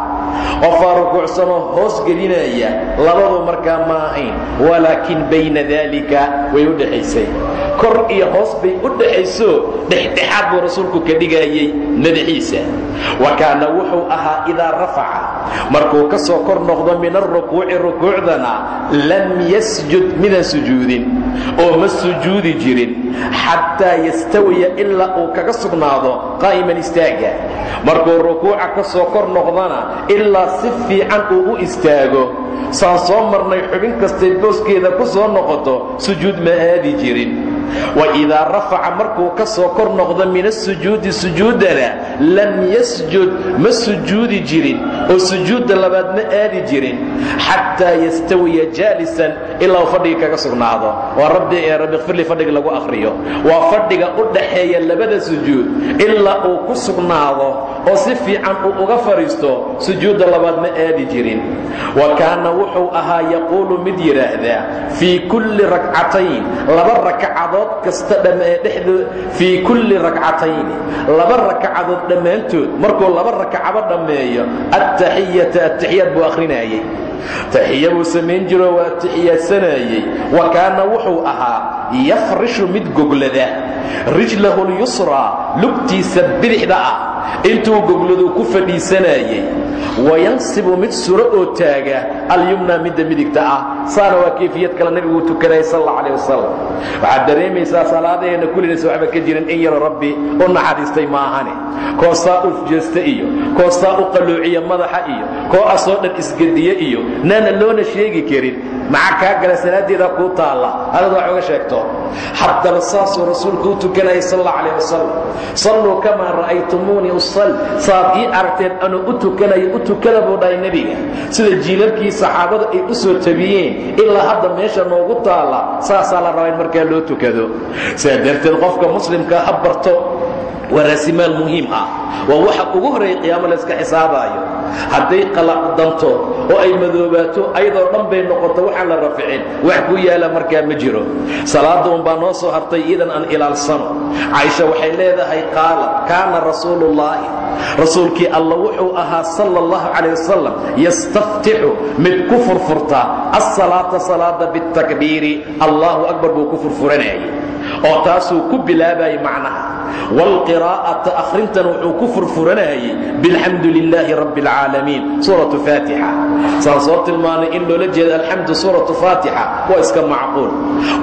qofaa rukuucsanoo hoos gelinaya labadu markaa ma ahayn walaakin bayna daalika way u dhexaysay kor iyo hoos bay u dhaxayso dhexdhexaad buu rasuulku ka dhigayey madaxiisa. Wa kaana wuxuu ahaa idaa rafaca. Markuu ka soo kor noqdo min arukuuci rukuucdana lam yasjud midaan sujuudin oo ma sujuudi jirin xataa yastawiya ilaa uu kaga sugnaado qaa'iman istaaga. Markuu rukuuca ka soo kor noqdana ilaa si fiican uu u istaago saan soo marnay xubin kastay booskeeda ku soo noqoto sujuud ma aadi jirin. Waidaa rafaca markuu ka soo kor noqdo min asujuudi sujuudana lam yasjud ma sujuudi jirin oo sujuudda labaad ma aadi jirin xataa yastawiya jaalisan ilaa uu fadhiga kaga sugnaado. Waa rabbi kfirli fadhiga lagu akhriyo. Waa fadhiga u dhaxeeya labada sujuud ilaa uu ku sugnaado oo si fiican uu uga fadhiisto sujuudda labaad ma aadi jirin. Wa kaana wuxuu ahaa yaquulu mid yidhaahdaa fii kulli rakcatayn laba rakcadood kasta fii kulli rakcatayni laba rakcadood dhammaantood markuu laba rakcaba dhammeeyo attaxiyata attaxiyaad buu akhrinayey. Taxiya buu samayn jiro waa taxiyaadsanayey wa kaana wuxuu ahaa yafrishu mid goglada rijlahu lyusraa lugtiisa bidixda ah. Intuu gogladu ku fadhiisanayey wayansibu mid suro oo taaga alyumna midda midigta ah. Saana waa kayfiyad kale nabigu uu tukanayay sal alla alih wasalam waxaad dareemaysaa salaadaheenna kullinaysa waxba ka jirin in yaro rabbi u naxariistay maahane. Koo saa u jeesta iyo koo saa u qalluuciya madaxa iyo koo asoo dhan isgediye iyo naana loona sheegi karin maxaa kaa gala salaaddeeda kuu taalla. Hadad wax uga sheegto. Haddaba saasuu rasuulku u tukanayay sal alla calah wasalam salluu kamaa ra'aytumuunii usal saad ii aragteen anuu u tukanayo u tukada buu dhahay nebiga. Sida jiilalkii saxaabadu ay u soo tabiyeen ilaa hadda meesha noogu taalla. Saasaa la rabaa in markaa loo tukado. Saa darteed qofka muslimkaa ha barto waa raasimaal muhiim ah. Waa waxa ugu horreeya qiyaamo layska xisaabaayo. Hadday qalacdanto oo ay madoobaato ayadoo dhan bay noqoto waxaan la raficin wax ku yaalla markaa ma jiro. Salaadda unbaa noo soo hartay iidan aan ilaalsano. Caaisha waxay leedahay qaalat kaana rasuuluullaahi rasuulkii alla wuxuu ahaa sala allahu calayh wasalam yastaftixu mid ku furfurta assalaata salaada bitakbiiri allahu akbar buu ku furfuranayay oo taasuu ku bilaabayay macnaha wاlqiraa'ata akhrintan wuxuu ku furfuranayay biاlxamdu lilaahi rabbi اlcaalamiin suuratu faatixa saan soo tilmaanay in loola jeeda alxamdu suuratu faatixa waa iska macquul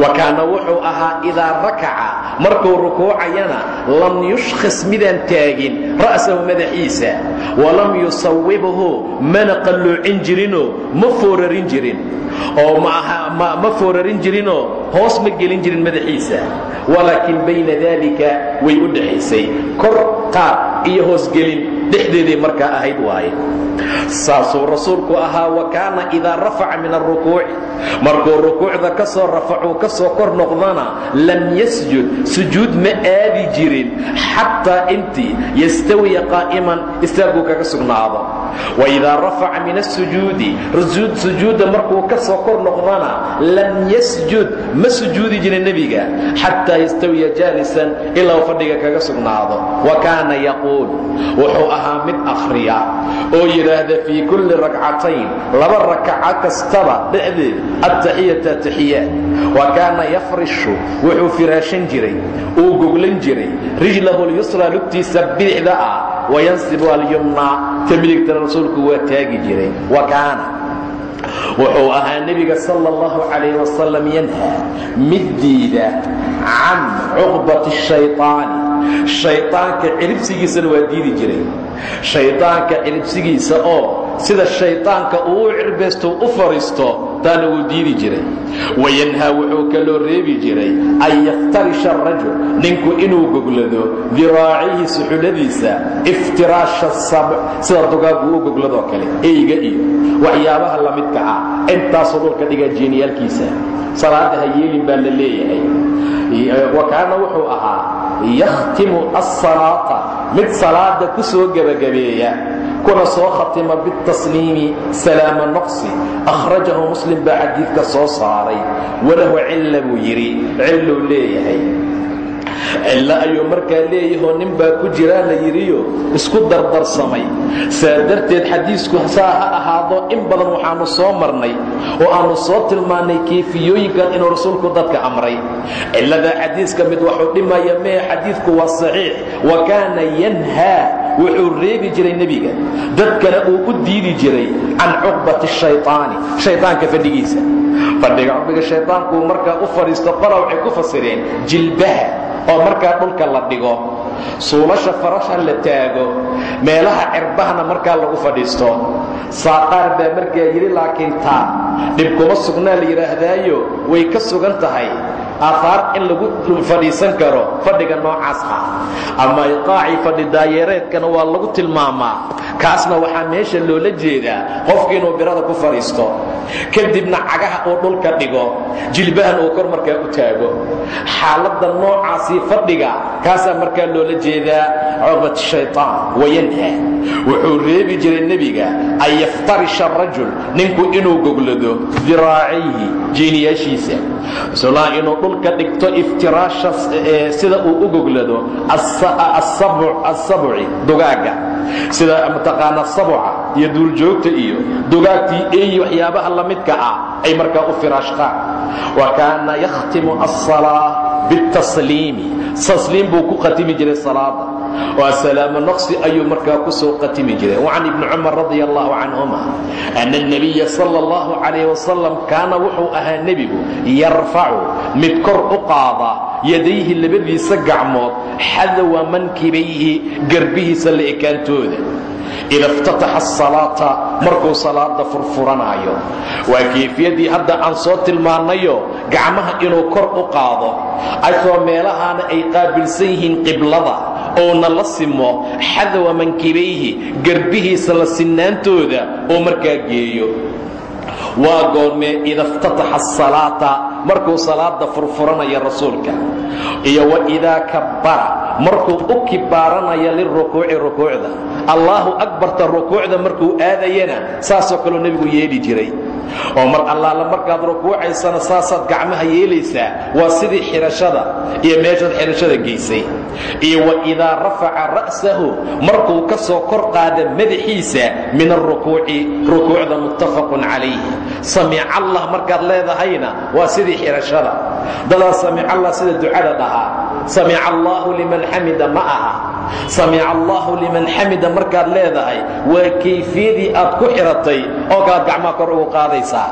wa kaana wuxuu ahaa idaa rakaca markuu rukuucayana lam yushkhis midaan taagin ra'sahu madaxiisa walam yusawibhu mana qalloocin jirinoo ma foorarin jirin oo ma foorarin jirinoo hoos ma gelin jirin madaxiisa walaakin bayna dalika way u dhaxaysay kor qaad iyo hoosgelin dhexdeeday markaa ahayd waaye. Saasuu rasuulku ahaa wa kaana idaa rafaca min alrukuuci markuu rukuucda ka soo rafacuu ka soo kor noqdana lam yasjud sujuud ma aadi jirin xataa intii yastawiya qaa'iman istaaguu kaga sugnaado waidaa rafaca min asujuudi sujuudda markuu ka soo kor noqdana lam yasjud ma sujuudi jirin nebiga xataa yastawiya jaalisan ilaa fadhiga kaga sugnaado. Wa kaana yaquul wuxuu ahaa mid akhriya oo yidhaahda fii kulli rakcatayn laba rakaca kastaba dhexdeed attaxiyata ataxiyaat wa kaana yafrishu wuxuu firaashan jiray uu goglan jiray rijlahu lyusra lugtiisa bidixda ah wayansibu alyumna ta midigtana rasuulku waa taagi jiray wa kaana wuxuu ahaa nebiga sala allahu calayh wasalam yanhaa mid diida can cuqbati shayطaani shayطaanka ciribsigiisana waa diidi jiray shayطaanka ciribsigiisa oo sida shayطaanka uu u u fariisto taana wuu diidi jiray. Wayanhaa wuxuu kaloo reebi jiray an yaftarisha arajul ninku inuu goglado diraacihi suxuladiisa iftiraasha sida dugaaggu u gogladoo kale eyga iyo waxyaabaha la midka ah intaasoo dhulka dhigaa jeeniyaalkiisa salaada ha yeelin baa la leeyahay. Wa kaana wuxuu ahaa yakhtimu asalaata mid salaada ku soo gebagabeeya kuna soo khatima bitasliimi salaama noqsi akhrajahu muslim baa xadiidka soo saaray. Walahu cilla buu yidhi cilluu leeyahay cillo ayuu markaa leeyahoo nin baa ku jiraa la yidhiyo isku dardarsamay saa darteed xadiisku saa ha ahaado in badan waxaannu soo marnay oo aannu soo tilmaannay keefiyooyinkan inuu rasuulku dadka amray. Cillada xadiiska mid wuxuu dhimaya mee xadiidku waa saxiix? Wa kaana yanhaa wuxuu reebi jiray nebiga. Dadkana uu u diidi jiray can cuqbati shaytaani. Shaydaanka fadhigiisa. Fadhiga cumbiga shaydaanku markaa u fadhiisto qora waxay ku fasireen jilbaha oo markaa dhulka la dhigo suulasha farasha la taago meelaha cirbahana markaa lagu fadhiisto saaqaar baa markaa yidhi laakiin taa dhib kuma sugnaa la yidhaahdaayo way ka sugan tahay aahaar in lagu fadhiisan karo fadhiga noocaas ah. Ama iqaacii fadhi daayeereedkana waa lagu tilmaamaa kaasna waxaa meesha loola jeedaa qofki inuu birada ku fadhiisto kadibna cagaha uu dhulka dhigo jilbahan uu kor markaa u taago. Xaaladda noocaasii fadhiga kaasaa markaa loola jeedaa cuqbat shayطaan wayanha. Wuxuu reebi jiray nebiga an yaftarisha arajul ninku inuu goglado diraacayhi jeeniyaashiisa sunaa inuu dhulka dhigto iftiraasha sida uu u goglado asabci dugaagga sida mataqaana sabca iyo duurjoogta iyo dugaagtii eeyi waxyaabaha la midka ah ay markaa u firaashtaan wa kaana yakhtimu aلsalaa bitasliimi tasliim buu ku khatimi jiray salaada oo salaamo naqsi ayuu markaa ku soo qatimi jiray. Can ibni cumar radia allahu canhuma ana alnabiya sala allahu calayh wasalam kaana wuxuu ahaa nebigu yarfacu mid kor u qaada yadayhi labadiisa gacmood xadawa mankibayhi garbihiisa la ekaantooda ida اftataxa الsalaata markuu salaada furfuranaayo waa keefiyadii hadda aan soo tilmaannayo gacmaha inuu kor u qaado asoo meelahaana ay qaabilsan yihiin qiblada ouna la simo xadawa mankibayhi garbihiisa la sinnaantooda oo markaa geeyo waa goormee ida اftataxa الsalaata markuu salaada furfuranaya rasuulka iyo waidaa kabbara markuu u kibaaranaya lirukuuci rukuucda. Allaahu akbarta rukuucda markuu aadayana saasoo kaleu nebigu yeeli jiray. Oo mar allaala markaad rukuucaysana saasaad gacmaha yeelaysaa waa sidii xidhashada iyo meeshaad xidhashada geysay. Iyo wa idaa rafaca ra'sahu markuu ka soo kor qaada madaxiisa min alrukuuci rukuucda muttafaqun calayh samic allah markaad leedahayna waa sidii xidhashada dadaa samic allah sida ducada dhahaa samic allaahu liman xamida ma aha. Samic allaahu liman xamida markaad leedahay waa kayfiyadii aad ku xidhatay oo kalaad gacmaha kor ugu qaadaysaa.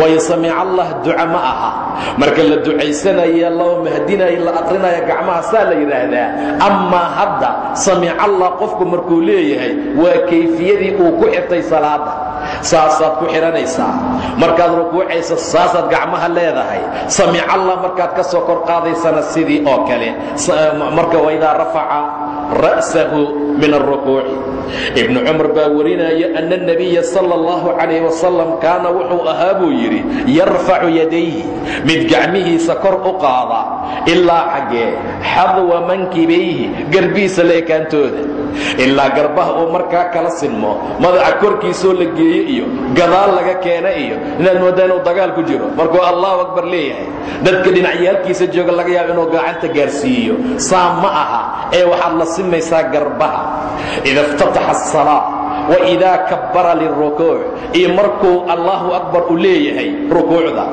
Waayo samic allah duca ma aha. Marka la ducaysanayo loo mahdinayo la aqrinaya gacmaha saa la yidhaahdaa amaa hadda samic allah qofku markuu leeyahay waa kayfiyadii uu ku xirtay salaada saasaad ku xidhanaysaa markaad rukuucaysa saasaad gacmaha leedahay. Samic allah markaad ka soo kor qaadaysana sidii oo kale. Marka waidaa rafaca ra'sahu min alrukuuci ibnu cumar baa warinaya ana اnabiya sal اllahu calayh wasalam kaana wuxuu ahaa buu yidhi yarfacu yadayhi. Mid gacmihiisa kor u qaada ilaa xaggee xadwa mankibayhi garbihiisa leekaantooda. Ilaa garbaha uu markaa kala sinmo madaxa korkiisoo la geeye iyo gadaal laga keena iyo inaad mooddaa inuu dagaal ku jiro. Markuu allahu akbar leeyahay dadka dhinacyaalkiisa jooga laga yaabo inuu gacanta gaarsiiyo. Saa ma aha ee waxaad la simaysaa garbaha asalaa waidaa kabbara lirukuuc iyo markuu allahu akbar u leeyahay rukuucda.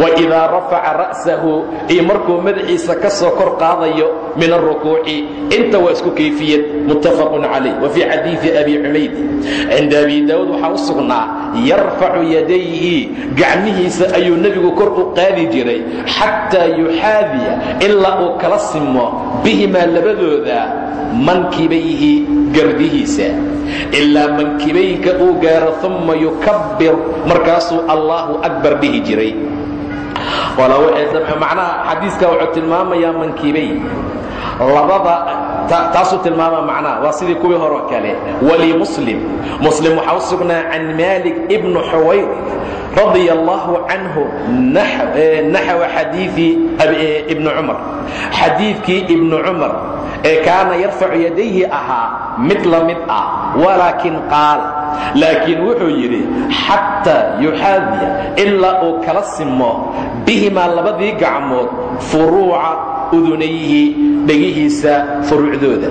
Waidaa rafaca ra'sahu iyo markuu madaxiisa ka soo kor qaadayo min alrukuuci inta waa isku kayfiyad muttafaqun calayh. Wa fii xadiidi abi xumayd cinda abi daawuud waxaa u sugnaa yarfacu yadayhi. Gacmihiisa ayuu nebigu kor u qaadi jiray xataa yuxaadiya ilaa uu kala simo bihimaa labadooda mankibayhi gardihiisa ilaa mankibaynka uu gaaro uma yukabbir markaasuu allaahu akbar dhihi jiray. Macnaha xadiiska wuxuu tilmaamayaa mankibay labada taasuu tilmaama macnaha waa sidii kuwii horo kale. Wali muslim. Waxaa u sugnaa can maalik ibnu xuwayr radia allahu canhu naxwa xadiii ibni cumar. Xadiidkii ibnu cumar ee kaana yarfacu yadayhi ahaa mid la mid ah walaakin qaal. Laakiin wuxuu yidhi xataa yuxaadiya ilaa uu kala simo bihimaa labadii gacmood furuuca udunayhi dhegihiisa furuucdooda.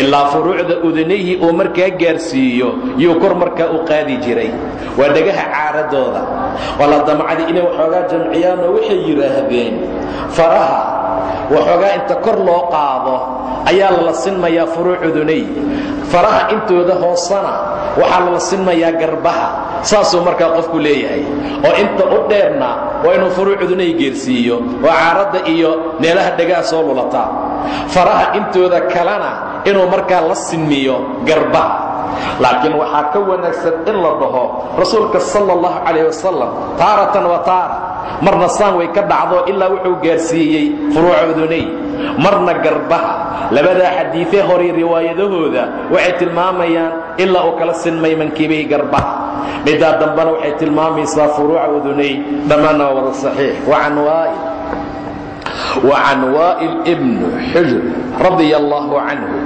Ilaa furuucda udunayhi uu markaa gaarsiiyo yuu kor markaa u qaadi jiray. Waa dhegaha caaradooda. Wala damcadi inay waxoogaa jamciyaanoo waxay yidhaahdeen faraha waxoogaa inta kor loo qaado ayaa lala sinmayaa furuuc udunay faraha intooda hoosana waxaa lala sinmayaa garbaha saasuu markaa qofku leeyahay. Oo inta u dheerna waa inuu furuuc udunay geersiiyo oo caaradda iyo meelaha dhegaha soo lulataa faraha intooda kalena inuu markaa la sinmiyo garbaha laakiin waxaa ka wanaagsan in la dhaho rasuulka sala allahu calayh wasalam taaratan wa taara marna saan way ka dhacdo ilaa wuxuu gaarsiiyey furuuca udunay marna garbaha labadaa xadiiee horay riwaayadahooda waxay tilmaamayaan ilaa uu kala sinmay mankibay garbaha. Middaa dambena waxay tilmaamaysaa furuuca udunay dhammaanna waa wada saxiix. Wacan waa'il bn xujr radia allaahu canhu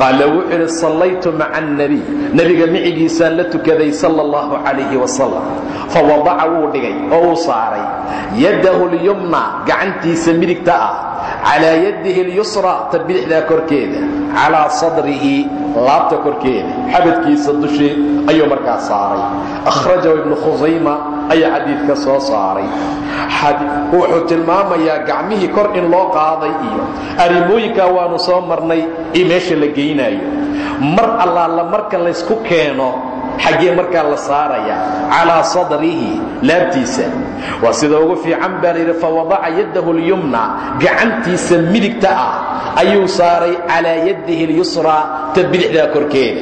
qaala wuxuu idhi sallaytu maca annabiy nebiga micigiisaan la tukaday sala allahu calayhi wasalam fa wadaca wuu dhigay oo uu saaray. Yaddahu lyumna gacantiisa midigta ah calaa yaddihi lyusra ta bidixdaa korkeeda calaa sadrihi laabta korkeeda xabadkiisa dushii ayuu markaa saaray. Akhrajahu ibnu khusayma ayaa xadiidka soo saaray. Wuxuu tilmaamayaa gacmihii kor in loo qaaday iyo arrimooyinkaa waanu soo marnay iyo meesha la geynaayo mar allaala marka laysku keeno xaggee markaa la saaraya calaa sadrihi laabtiisa waa sida ugu fiican baa layidhi fawadaca yadahu اlyumna gacantiisa midigta ah ayuu saaray calaa yadihi اlyusra ta bidixdaa korkeeda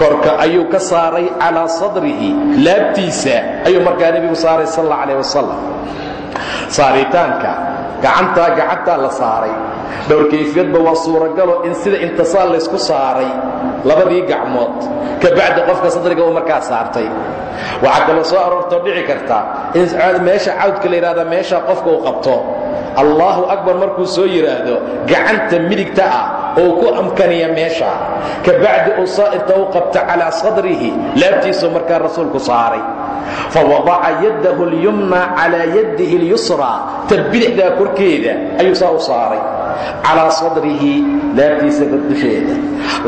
korka ayuu ka saaray calaa sadrihi laabtiisa ayuu markaa nebigu saaray sal اllau alيh wasalam saaritaanka gacantaa gacantaa la saaray. Dhowr kayfiyadba waa suuragalo in sida intisaal laysku saaray labadii gacmood. Ka bacdi qofka sadriga uu markaa saartay. Waxaa kaloo soo aroortoo dhici karta in meesha cawdka la yidhahda meesha qofka uu qabto allaahu akbar markuu soo yidhaahdo gacanta midigta ah ou ku amkaniya meesha kabacdi uu saa'irta u qabta calaa sadrihi laabtiisuu markaa rasuulku saaray fawadaca yaddahu اlyumna calaa yadihi اlyusraa ta bidixdaa korkeeda ayuu saa u saaray calaa sadrihi laabtiisa dusheeda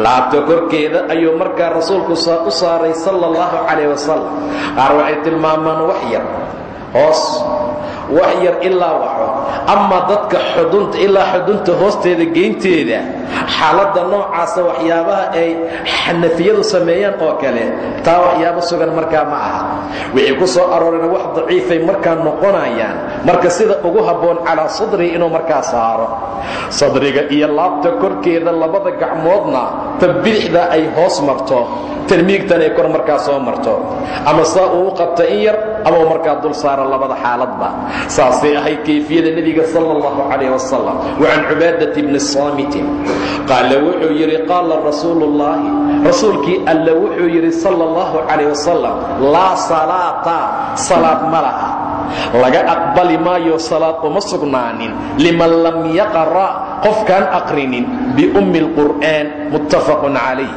laabta korkeeda ayuu markaa rasuulku u saaray sala اllahu calayh wasalam qaar waxay tilmaamaan wax yar hoos wax yar ilaa waxo ama dadka ilaa xudunta hoosteeda geynteeda xaaladda noocaasa waxyaabaha ay xanafiyadu sameeyaan oo kale taa waxyaabo sugan markaa ma aha. Wixii ku soo aroorana wax daciifay markaa noqonayaan marka sida ugu habboon calaa sadrihi inuu markaa saaro. Sadriga iyo laabta korkeeda labada gacmoodna ta bidixda ay hoos marto. Tarmiigtan ay kor markaa soo marto. Ama saa uu u qabta in yar uu markaa dul saaro labada xaaladba saasay ahayd kayfiyada nebiga sala allahu calayh wasalam wacan cubaadat bni saamitin qaala wuxuu yidhi qaala rasuulu ullaahi rasuulkii alla wuxuu yidhi sala allahu calayh wasalam laa salaata salaad ma laha. Laga aqbali maayo salaad uma sugnaanin. Liman lam yaqra' qofkaan aqrinin. Biummi اlqur'aan muttafaqun calayh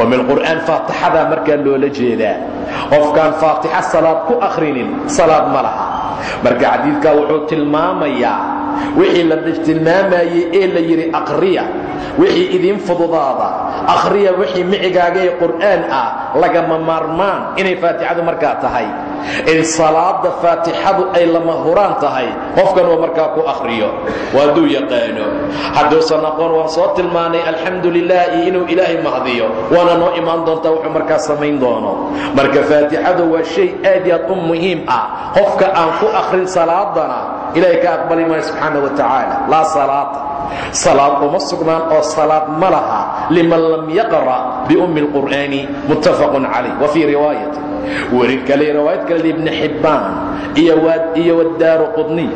ummi lqur'aan faatixadaa markaa loola jeedaa. Qofkaan faatixa salaad ku akhrinin salaad ma laha. Marka xadiidkaa wuxuu tilmaamayaa wixii la tilmaamayey ee la yidhi aqriya wixii idiin fududaada akhriya wixii micigaaga ee qur'aan ah lagama maarmaan inay faatixadu markaa tahay. In salaada faatixadu ay lama huraan tahay qofkan uu markaa ku akhriyo. Waa hadduu yaqaano. Hadduusan aqoon waan soo tilmaanay alxamdu lilah inuu ilaahay mahdiyo. Waana noo imaan doontaa wuxuu markaa samayn doono. Marka faatixadu waa shay aad aad u muhiim ah. Qofka aan ku akhrin salaadana ilaahay ka aqbali maayo subxaana wa tacaala. Laa salaata salaad uma sugnaan oo salaad ma laha liman lam yaqra' biummi اlqur'aani muttafaqun calayh wa fii riwaayati. Weri kale riwaayad kale ibni xibbaan iyo wadaaru qudniy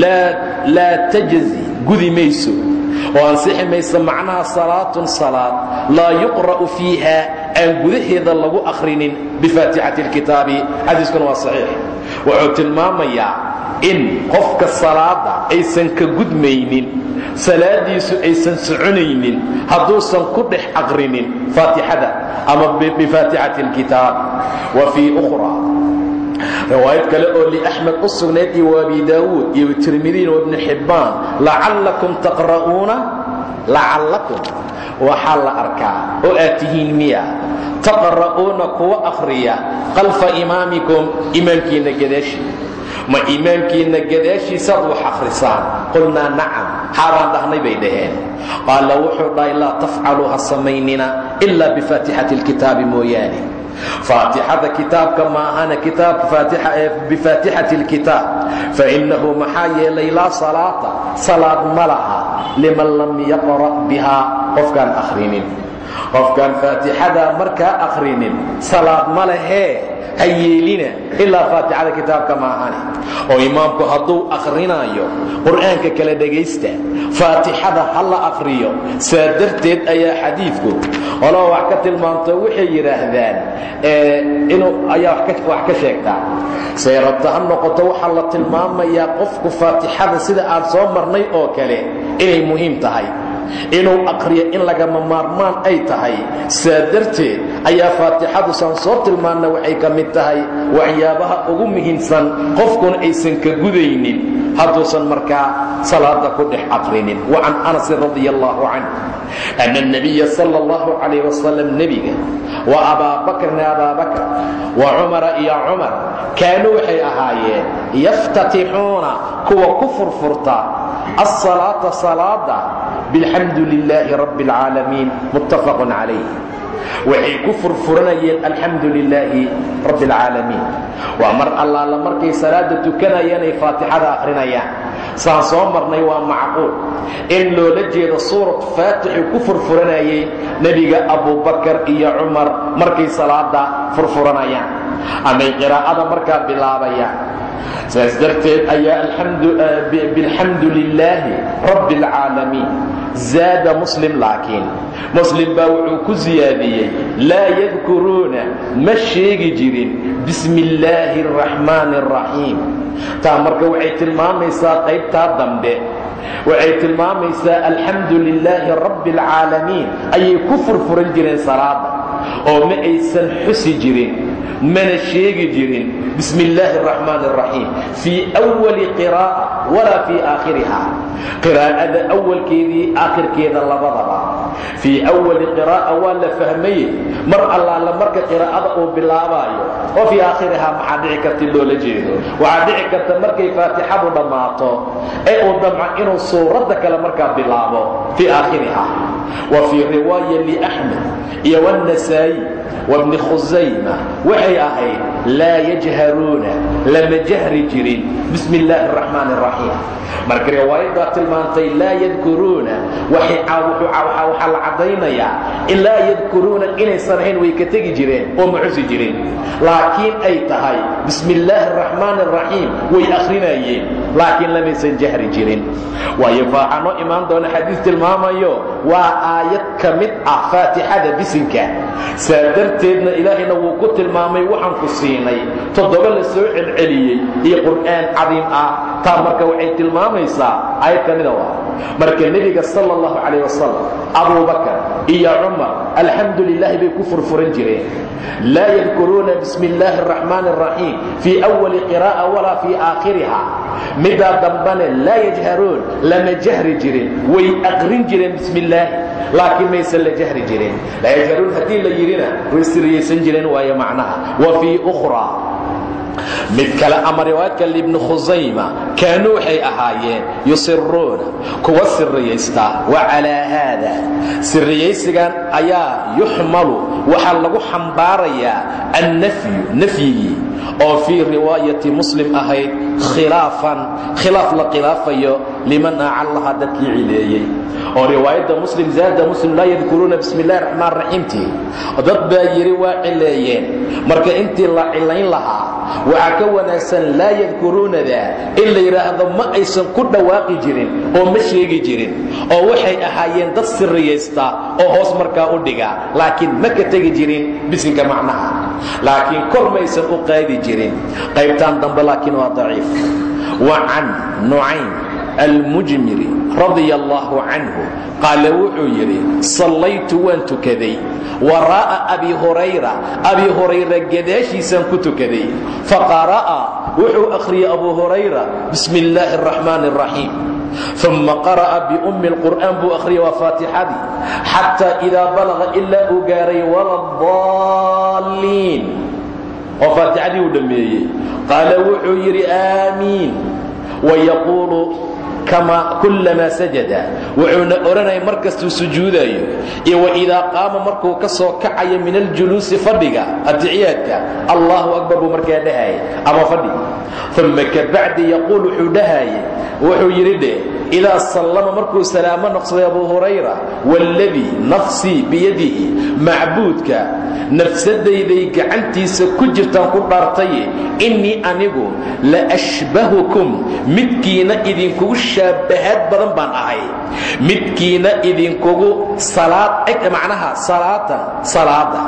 laa tajzi gudi mayso. Oo ansixi maysa macnaha salaatun salaad laa yuqra'u fiiha aan gudaheeda lagu akhrinin bifaatixati اlkitaabi xadiiskuna waa saxiix. Wuxuu tilmaamayaa in qofka salaada aysan ka gudmaynin salaadiisu aysan soconaynin hadduusan ku dhex aqrinin faatixada ama bifaatixati اlkitaab wa fii ukhraa. Riwaayad kale oo liaxmed u sugnayd iyo abi daawuud iyo tirmidiin wa ibni xibbaan lacallakum taqra'uuna? Lacallakum waxaa la arkaa oo aad tihiin miya taqra'uuna kuwa akhriya qalfa imaamikum imaamkiinna gadaashii ma imaamkiinna gadaashiisaad wax akhrisaan qulnaa nacam xaabaan dhahnay bay dhaheen. Qaala wuxuu dhahay laa tafcaluu ha samaynina ilaa bifaatixati اlkitaabi mooyaane. Faatixada kitaabka maahana kitaabka bifaatixati اlkitaab fainahu maxaa yeelay laa salaata salaad ma laha liman lam yaqra' bihaa qofkaan akhrinin. Qofkaan faatixada markaa akhrinin. Salaad ma lehee ha yeelina ilaa faatixada kitaabka maahane oo imaamku hadduu akhrinayo qur'aanka kala dhegaysta faatixada ha la akhriyo saa darteed ayaa xadiidku oloo wax ka tilmaanto waxay yidhaahdaan inuu ayaa wax ka sheegtaa say rabta ha noqoto waxaa la tilmaamayaa qofku faatixada sida aan soo marnay oo kale inay muhiim tahay inuu aqriyo in lagama maarmaan ay tahay. Saa darteed ayaa faatixadu saan soo tilmaanna waxay ka mid tahay waxyaabaha ugu muhiimsan qofkuna aysan ka gudaynin. Hadduusan markaa salaada ku dhex aqrinin wacan anasin radi allahu canh ana اnabiya sal allahu calayh wasalam nebiga wa abaabakrna abaabakr wa cumara iyo cumar kaanu waxay ahaayeen yaftatixuuna kuwa ku furfurta asalaata salaada bاlxamdu lilaahi rabi اlcaalamiin muttafaqun calayh waxay ku furfuranayeen alxamdu lilaahi rabbi اlcaalamiin waa mar allaala markay salaada tukanayaan ay faatixada akhrinayaan saan soo marnay waa macquul in loola jeedo suurat faatixu ku furfuranayay nebiga abubakar iyo cumar markay salaada furfuranayaan amay qiraa'ada markaa bilaabayaan saas darteed ayaa bilxamdu lilaahi rabbi اlcaalamiin zaada muslim laakiin muslim baa wuxuu ku siyaadiyey laa yadkuruuna ma sheegi jirin bismi illaahi اraxmaani اraxiim taa marka waxay tilmaamaysaa qaybtaa dambe waxay tilmaamaysaa alxamdu lilaahi rabbi alcaalamiin ayay ku furfuran jireen salaada oo ma aysan xusi jirin mana sheegi jirin. Bismi illaahi araxmaan araxiim fii wali qiraa'a walaa fii aakhiriha qiraa'ada awalkeedii aakhirkeeda labadaba. Fii awali qiraa'a waa la fahmaye mar allaala marka qiraa'ada uu bilaabaayo oo fii aakhirihaa maxaa dhici karta loola jeedo? Waxaa dhici karta markay faatixadu dhammaato ee uu damco inuu suuradda kale markaa bilaabo fii aakhiriha wa fii riwaaya liaxmed iyo wannasaa'i wabni khusayma waxay ahayd laa yajharuuna lama jahri jirin. Bismi illaahi araxmaan araxiim marka riwaayaddaa tilmaantay laa yadkuruuna waxaa la caddaynayaa in laa yadkuruuna inaysan ahayn way ka tegi jireen oo ma xusi jirin laakiin ay tahay bismi illaahi araxmaan araxiim way akhrinayeen laakiin lamaysan jahri jirin. Waayo waxaa noo imaan doona xadiis tilmaamayo waa aayad ka mid ah faatixada bisinka. Saa darteedna ilaahayna wuu ku tilmaamay waxaan ku siinay. Toddoba la soo celceliyey iyo qur'aan cadiim ah. Taa marka waxay tilmaamaysaa aayad ka mida marka nebiga sal اllahu calayh wasalam abubakar iyo cumar alxamdu lilaahi bay ku furfuran jireen. Laa yadkuruuna bismi illaahi araxmaan araxiim fii awali qiraa'a walaa fii aakhiriha middaa dambane laa yajharuun lama jahri jirin. Way aqrin jireen bismi illaahi laakiin maysan la jahri jirin. Laa yajharuun haddii la yidhina way siriyaysan jireen waayo macnaha. Wa fii ukhraa mid kale ama riwaayad kale ibnu khusayma kaanuu waxay ahaayeen yusiruuna kuwa siriyaystaa wa calaa haada. Siriyaysigan ayaa yuxmalu waxaa lagu xambaarayaa annafyu nafyigii oo fii riwaayati muslim ahayd khilaafan khilaaf la khilaafayo liman acallaha dadkii cileeyey oo riwaayadda muslim zaada muslim laa yadkuruuna bismi illahi raxmaan raxiimtii dad baa yidhi waa cileeyeen. Marka intii la cilayn lahaa waxaa ka wanaagsan laa yadkuruunada in la yidhaahdo ma aysan ku dhawaaqi jirin oo ma sheegi jirin oo waxay ahaayeen dad siriyaysta oo hoos markaa u dhiga laakiin ma ka tegi jirin bisinka macnaha laakiin kor maysan u qaadi jirin. Qaybtaan dambe laakiin waa daciif. Wa can nucaym almujmiri radia allaahu canhu qaala wuxuu yidhi sallaytu waan tukaday waraa'a abi hurayra abi hurayra gadaashiisaan ku tukaday faqara'a wuxuu akhriyey abu hurayra bismi illaahi araxmaan araxiim uma qara'a biummi اlqur'aan buu akhriyay waa faatixadii xataa idaa balaqa ilaa uu gaaray waladaalliin oo faatixadii uu dhammeeyey. Qaala wuxuu yidhi aamiin. Wayaquulu kulamaa sajada. Wuxuuna odhanaya mar kastuu sujuudayo iyo waidaa qaama markuu ka soo kacayo min aljuluusi fadhiga adiciyaadka allahu akbar buu markaa dhahaya ama fadhi uma kabacdi yaquul wuxuu dhahaye wuxuu yidhi dheh idaa sallama markuu salaamo noqsaday abu hurayra waaladii nafsii biyadihi macbuudka nafsadayday gacantiisa ku jirtaan ku dhaartaye innii anigu la ashbahukum midkiina idinkugu shaabbahaad badan baan ahay midkiina idinkugu macnaha salaatan salaada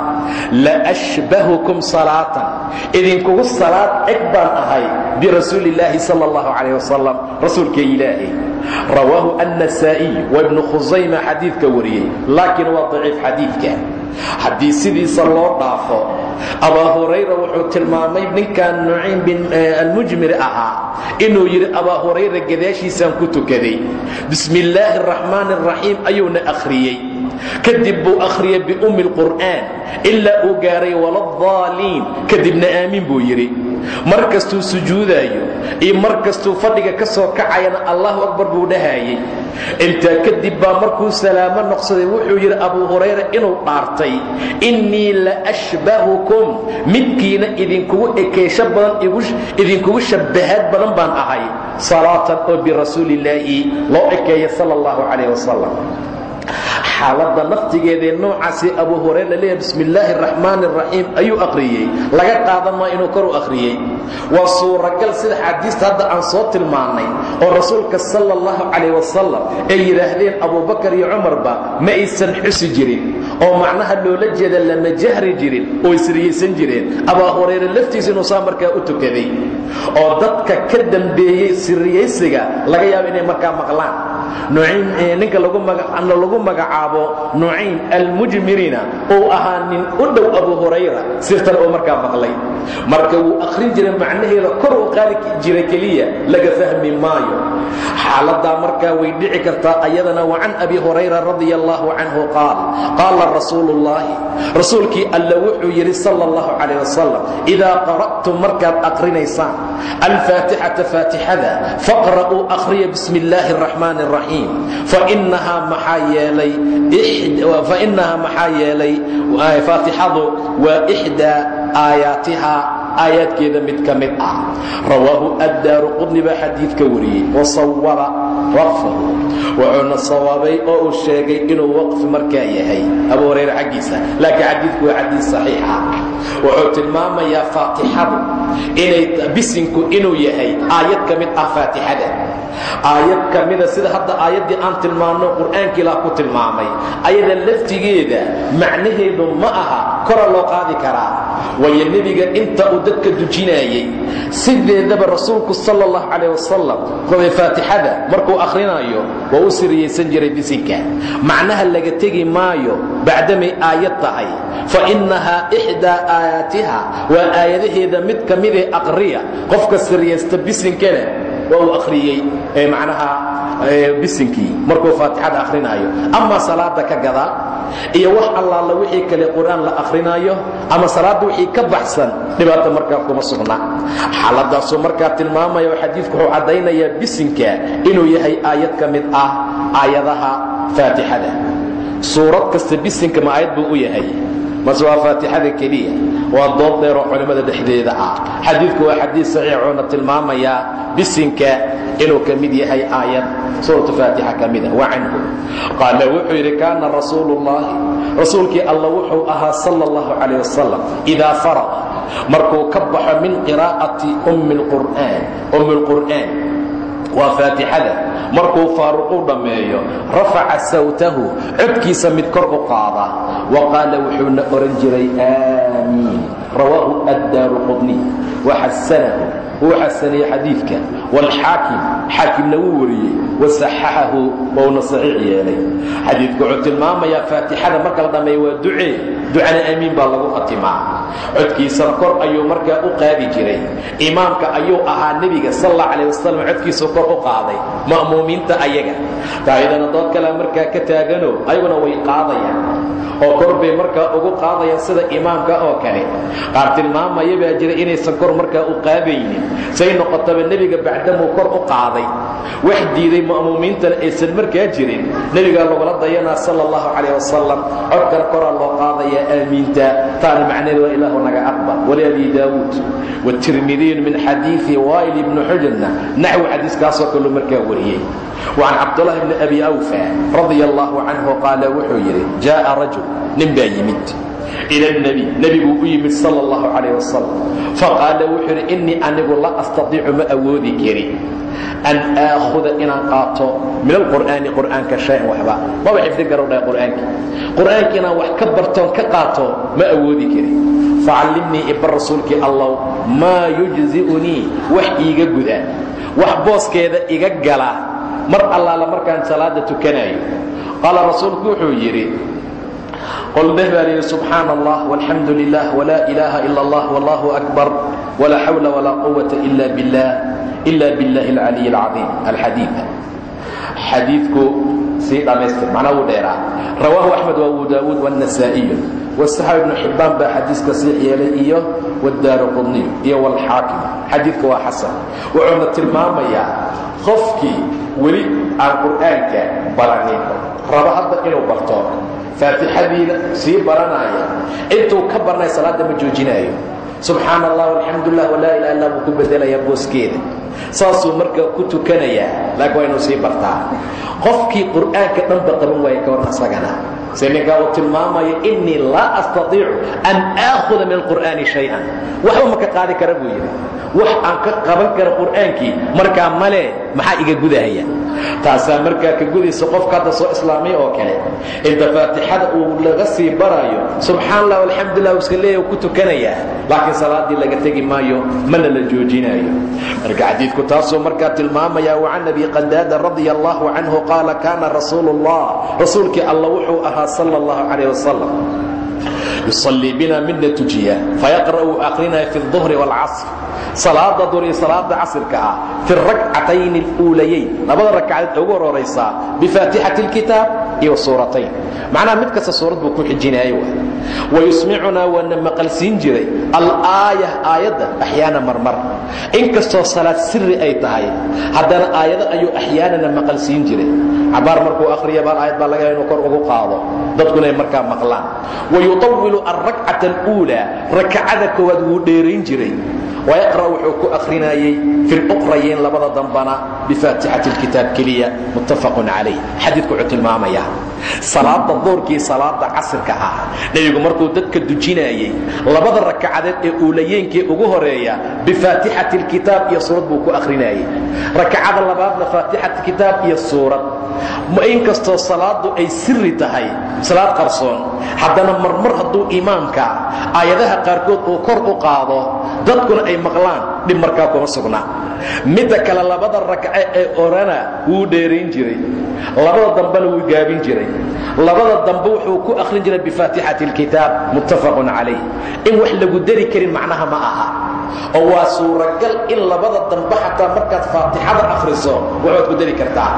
la ashbahukum salaatan idinkugu salaad eg birasuuli illaahi sala allahu calayh wasalam rasuulka ilaahi rawaahu annasaa'iy wa ibnu khusayma xadiidka wariyey. Laakiin waa daciif xadiidka. Haddii sidiisa loo dhaafo abaa hurayra wuxuu tilmaamay ninkan nuciim bin almujmir ahaa inuu yidhi abaa hurayra gadaashiisaan ku tukaday. Bismi illaahi araxmaan araxiim ayuuna akhriyey. Kadib buu akhriyay biummi lqur'aan ilaa uu gaaray waladdaaliin kadibna aamiin buu yidhi mar kastuu sujuudaayo iyo mar kastuu fadhiga ka soo kacayana allahu akbar buu dhahayey intaa kadib baa markuu salaamo noqsaday wuxuu yidhi abuu hurayra inuu dhaartay innii la ashbahukum. Midkiina idinkugu ekeysho badan idinkugu shabbahaad badan baan ahay. Salaatan oo birasuulillaahi loo ekeeya sala allahu calayh wasalam xaaladda naftigeedee noocaasii abu hurayra leeyahay bismi illaahi araxmaan ayuu akhriyey. Laga qaadan maa inuu kor u akhriyey. Waa suuragal sida xaadiista hadda aan soo tilmaannay oo rasuulka sala allahu calayh wasalam ay yidhaahdeen abubakar iyo cumarba ma aysan xusi jirin oo macnaha loola jeeda lama jahri jirin oo isriyaysan jireen. Abaa hurayre laftiisa inuu saa markaa u tukaday oo dadka ka dambeeyey siriyaysiga laga yaabo inay markaa maqlaan ninka lagu magacaabo nucaym almujmirina uu ahaa nin u dhow abu hurayra sirtan oo markaa maqlay marka wuu akhrin jiray macnaheeda kor u qaadi jira keliya laga fahmi maayo xaaladaa markaa way dhici kartaa ayadana wa can abi hurayra radia allahu canhu qaal qaala rasuulu ullaahi rasuulkii alla wuxuu yidhi sal اllahu calayh wasalam idaa qara'tum markaad aqrinaysaan alfaatixata faatixada faqra'uu akhriya bismi illaahi اraxmaan الraxiim yeelay fainahaa maxaa yeelay faatixadu waa ixdaa aayaatiha aayaadkeeda mid ka mid ah. Rawaahu addaaru qudni baa xadiidka wariyey. Wasawaba waqfahu. Wuxuuna sawaabay oo uu sheegay inuu waqfi markaa yahay. Abu hurayra xaggiisa. Laakiin xadiidku waa xadiid saxiixa wuxuu tilmaamayaa faatixadu inay bisinku inuu yahay aayad ka mid ah faatixada. Aayad ka mida sida hadda aayaddii aan tilmaanno qur'aankii laa ku tilmaamay. Ayada laftigeeda macnaheedu ma aha kora loo qaadi karaa waayo nebiga inta uu dadka dujinaayey sideedaba rasuulku sal اllahu calayh wasalam faatixada markuu akhrinayo waa u siriyaysan jiray bisinka. Macnaha laga tegi maayo bacdamay aayad tahay fa innahaa ixdaa aayaatiha waa aayadaheeda mid ka midee aqriya. Qofka siriyaysta bisinkana waa uu akhriyey macnaha bisinkii markuu faatixada akhrinaayo ama salaada ka gadaa iyo wax allaala wixii kale qur'aan la akrinaayo ama salaadda wixii ka baxsan dhibaata markaa kuma sugna. Xaaladaasuu markaa tilmaamaya oo xadiidku wuxuu caddaynayaa bisinka inuu yahay aayad ka mid ah aayadaha faatixada. Suurad kasta bisinka ma aayad buu u yahay mase waa faatixada keliya. Waa dood dheeroo culimmada dhexdeeda ah. Xadiidku waa xadiid saxiix uuna tilmaamayaa bisinka inuu ka mid yahay aayad. Suuratu faatixa ka mida wa canhu. Qaala wuxuu yidhi kaana rasuulu ullaahi rasuulkii alla wuxuu ahaa sala allahu calayh wasalam idaa faraqa. Markuu ka baxo min qiraa'ati ummi lqur'aan ummi lqur'aan waa faatixada. Markuu faaruqu dhammeeyo rafaca sawtahu codkiisa mid kor u qaada. Wa qaala wuxuuna ohan jiray aamiin. Rawaahu addaaru qudniy waxasanahu wuu xasaniyey xadiidka wاlxaakim xaakimna wuu wariyey wasaxaxahu wouna saxiix yeelay xadiidku wuxuu tilmaamayaa faatixada marka la dhammeeyo waa ducee ducana amiin baa lagu khatimaa codkiisana kor ayuu markaa u qaadi jiray imaamka ayuu ahaa nebiga sal اllah calah wasalam codkiisu kor u qaaday ma'muumiinta ayaga taayadana dood kalea markaa ka taagano ayaguna way qaadayaan oo kor bay markaa ugu qaadayaan sida imaamka oo kale qaar tilmaamaya baa jira markaa u qaabaynin say noqotaba nebiga bacdamuu kor u qaaday. Wax diiday ma'muumiintana aysan markaa jirin nebigaa lagula dayanaa sala allahu calayh wasalam codkan koraa loo qaadayaa aamiinta taana macnaheed waa ilaahu naga aqbal wali abi daawuud wtirmidiyun min xadiii waayl ibni xujna naxwi xadiiskaasoo kaleu markaa wariyey. Wa can cabdulahi bni abi awfa radia allahu canhu wuxuu yidhi jaaa rajul nin yimid ila اnebi nebiguu u yimid sal اllahu calayh wasalam faqaala wuxuu yidhi innii anigu la astadiicu ma awoodi kari an aakhuda inaan qaato min alqur'aani qur'aanka shay-an waxba. Maba xifdi garow dhahay qur'aanki. Qur'aanka inaan wax ka bartoon ka qaato ma awoodi kari. Facallimnii iba rasuulkii allow maa yujzi'unii wax iiga guda. Wax booskeeda iga gala. Mar allaala markaan salaada tukanayo qol dheh baa lihi subxaan allah walxamdu lilah wlaa ilaaha ila allah wallahu akbar walaa xawla walaa quwata ila billah ila billahi alcaliy alcaiim alxadii xadiidku sii dhammaystir macnaa wuu dheeraa. Rawaahu axmed wa abu daawuud wاnasaa'iyu wasaxaab ibnu xibbaan baa xadiiska sii yeelay iyo wdaaru qudniyu iyo wlxaakim xadiidka waa xasan. Wuxuuna tilmaamayaa qofkii weli aan qur'aanka baranin raba hadda inuu barto faatixadiina sii baranaya intuu ka barnay salaadda ma joojinaayo. Subxaana allah alxamdulilah walaa ilaha illa buu ku bedelayaa booskeeda. Saasuu markaa ku tukanayaa laakiin waa inuu sii bartaa. Qofkii qur'aanka dhanba qaban waaya ka warn asagana. Se ninkaa uu tilmaamayo innii laa astaiicu an aakhuda min alqur'aani shay-an. Waxba ma ka qaadi kara buu yidhi. Wax aan ka qaban kara qur'aankii markaa male maxaa iga gudahaya taasaa markaa ka gudaysa qofka hadda soo islaamay oo kale. Inta faatixada uu laga sii baraayo subxaan allah alxamdulilah u iska leeya ku tukanayaa laakiin salaaddii laga tegi maayo mana la joojinayo marka xadiidku taasuu markaa tilmaamaya wacan abi qadaada radia allahu canhu qaala kaana rasuulu ullah rasuulkii alla wuxuu ahaa sala allahu calayh wasalam yusalii bina midna tujiya fayaqra'u aqrinaya fi اduhri wاlcasr salaada dur iyo salaada casirka ah fi rakcatayni اluulayayn labada rakcadeed ugu hororaysaa bifaatixati اlkitaab iyo suuratayn macnaha mid kasta suurad buu ku xijinaayo wayusmicunaa waana maqalsiin jiray alaaya aayadda axyaana marmar. Inkastoo salaad siri ay tahay haddana aayado ayuu axyaanana maqalsiin jiray. Cabaar markuu akhriya baa aayad baa lagayaa inuu kor ugu qaado. Dadkuna ay markaa maqlaan. Wayuawilu alrakcata aluulaa rakacada koowaad wuu dheerayn jiray. Wayaqra' wuxuu ku akhrinayey filuqrayeyn labada dambana bifaatixati lkitaab keliya muttafaqun calayh. Xadiidku wuxuu tilmaamaya salaada doorkii salaada casirka ah nebigu markuu dadka dujinaayey labada rakacadeed ee uulayeenkii ugu horreeya bifaatixati اlkitaab iyo suurad buu ku akhrinayey rakacada labaadna faatixati kitaab iyo suurad. Inkastoo salaadu ay siri tahay salaad qarsoon haddana marmar hadduu imaamka aayadaha qaarkood uu kor u qaado dadkuna ay maqlaan dhib markaa kuma sugnaa midda kale labada rakce ee orana wuu dheerayn jiray. Labada dambena wuu gaabin jiray. Labada dambe wuxuu ku akhrin jiray bifaatixati اlkitaab muttafaqun calayh. In wax lagu dari karin macnaha ma aha oo waa suuragal in labada dambe xataa markaad faatixada akhriso waxbaad ku dari kartaa.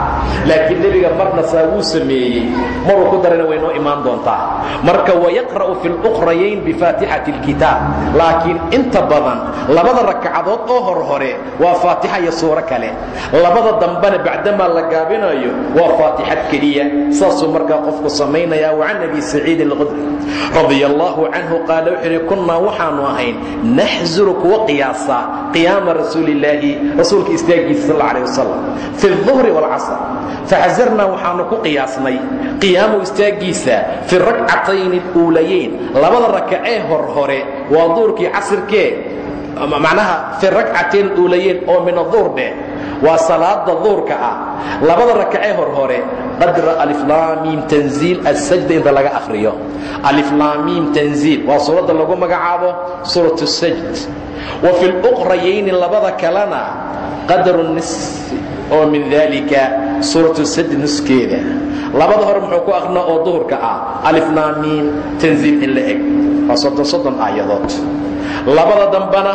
Laakiin nebiga marna saa wuu sameeyey. Maruu ku darana way noo imaan doontaa. Marka wayaqra'u fi lukhrayayn bifaatixati اlkitaab laakiin inta badan labada rakacadood oo hor hore waa faatixa iyo suuro kale. Labada dambena bacdamaa la gaabinayo waa faatixad keliya. Saasuu markaa qofku samaynaya wacan abi saciid اlqudri radia allahu canhu qaala wuxuu ihi kunnaa waxaanu ahayn naxzuru kuwa qiyaasa qiyaama rasuulillaahi rasuulka istaagiisa sal alه wasalam fi الظuhri wاlcasr faxasarnaa waxaanu ku qiyaasnay qiyaamu istaagiisa fi rakcatayni اluulayayn labada rakacee hor hore waa duurkii casirkee macnaha fi rakcatayn uulayayn oo min aduhr dheh waa salaada duurka ah labada rakacee hor hore qadra aliflaamiim tanziil asajda inta laga akhriyo. Aliflaamiim tanziil waa suuradda lagu magacaabo suurat sajd. Wa fi luqrayayni labada kalena qadru nisfi oo min dalika suuratu sajd nuskeeda. Labada hore muxuu ku akrinaa oo duhurka ah aliflaamiim tanziil in la eg. Waa soddon soddon aayadood. Labada dambana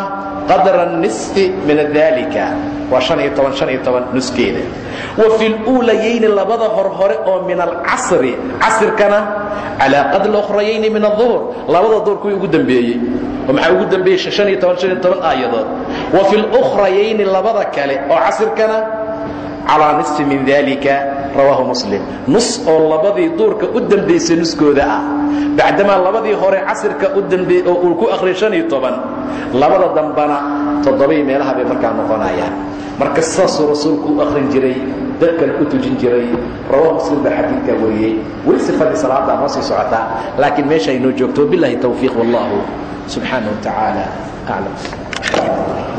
qadra nisfi min dalika waa nuskeeda. Wa fi luulayayni labada horhore oo min alcasri casirkana calaa qadri ukhrayayni min aduhur labada duhur kuwii ugu dembeeyey oo maxaa ugu dembeeyey aayadood. Wa fi lukhrayayni labada kale oo casirkana calaa nisfi min dalika rawaahu muslim. Nus oo labadii duurka u dembaysay nuskooda ah bacdamaa labadii hore casirka oo uu ku akhriya iyo toban labada dambana toddobai meelaha bay markaa noqonayaan. Marka saasuu rasuulku u akhrin jiray dadkana u tujin jiray rawaahu muslim baa xadiidkaa wariyey weli sifadii salaaddaa noo sii socotaa laakiin meesha aynoo joogto bilahi tawfiiq wallahu subxaana wa aclam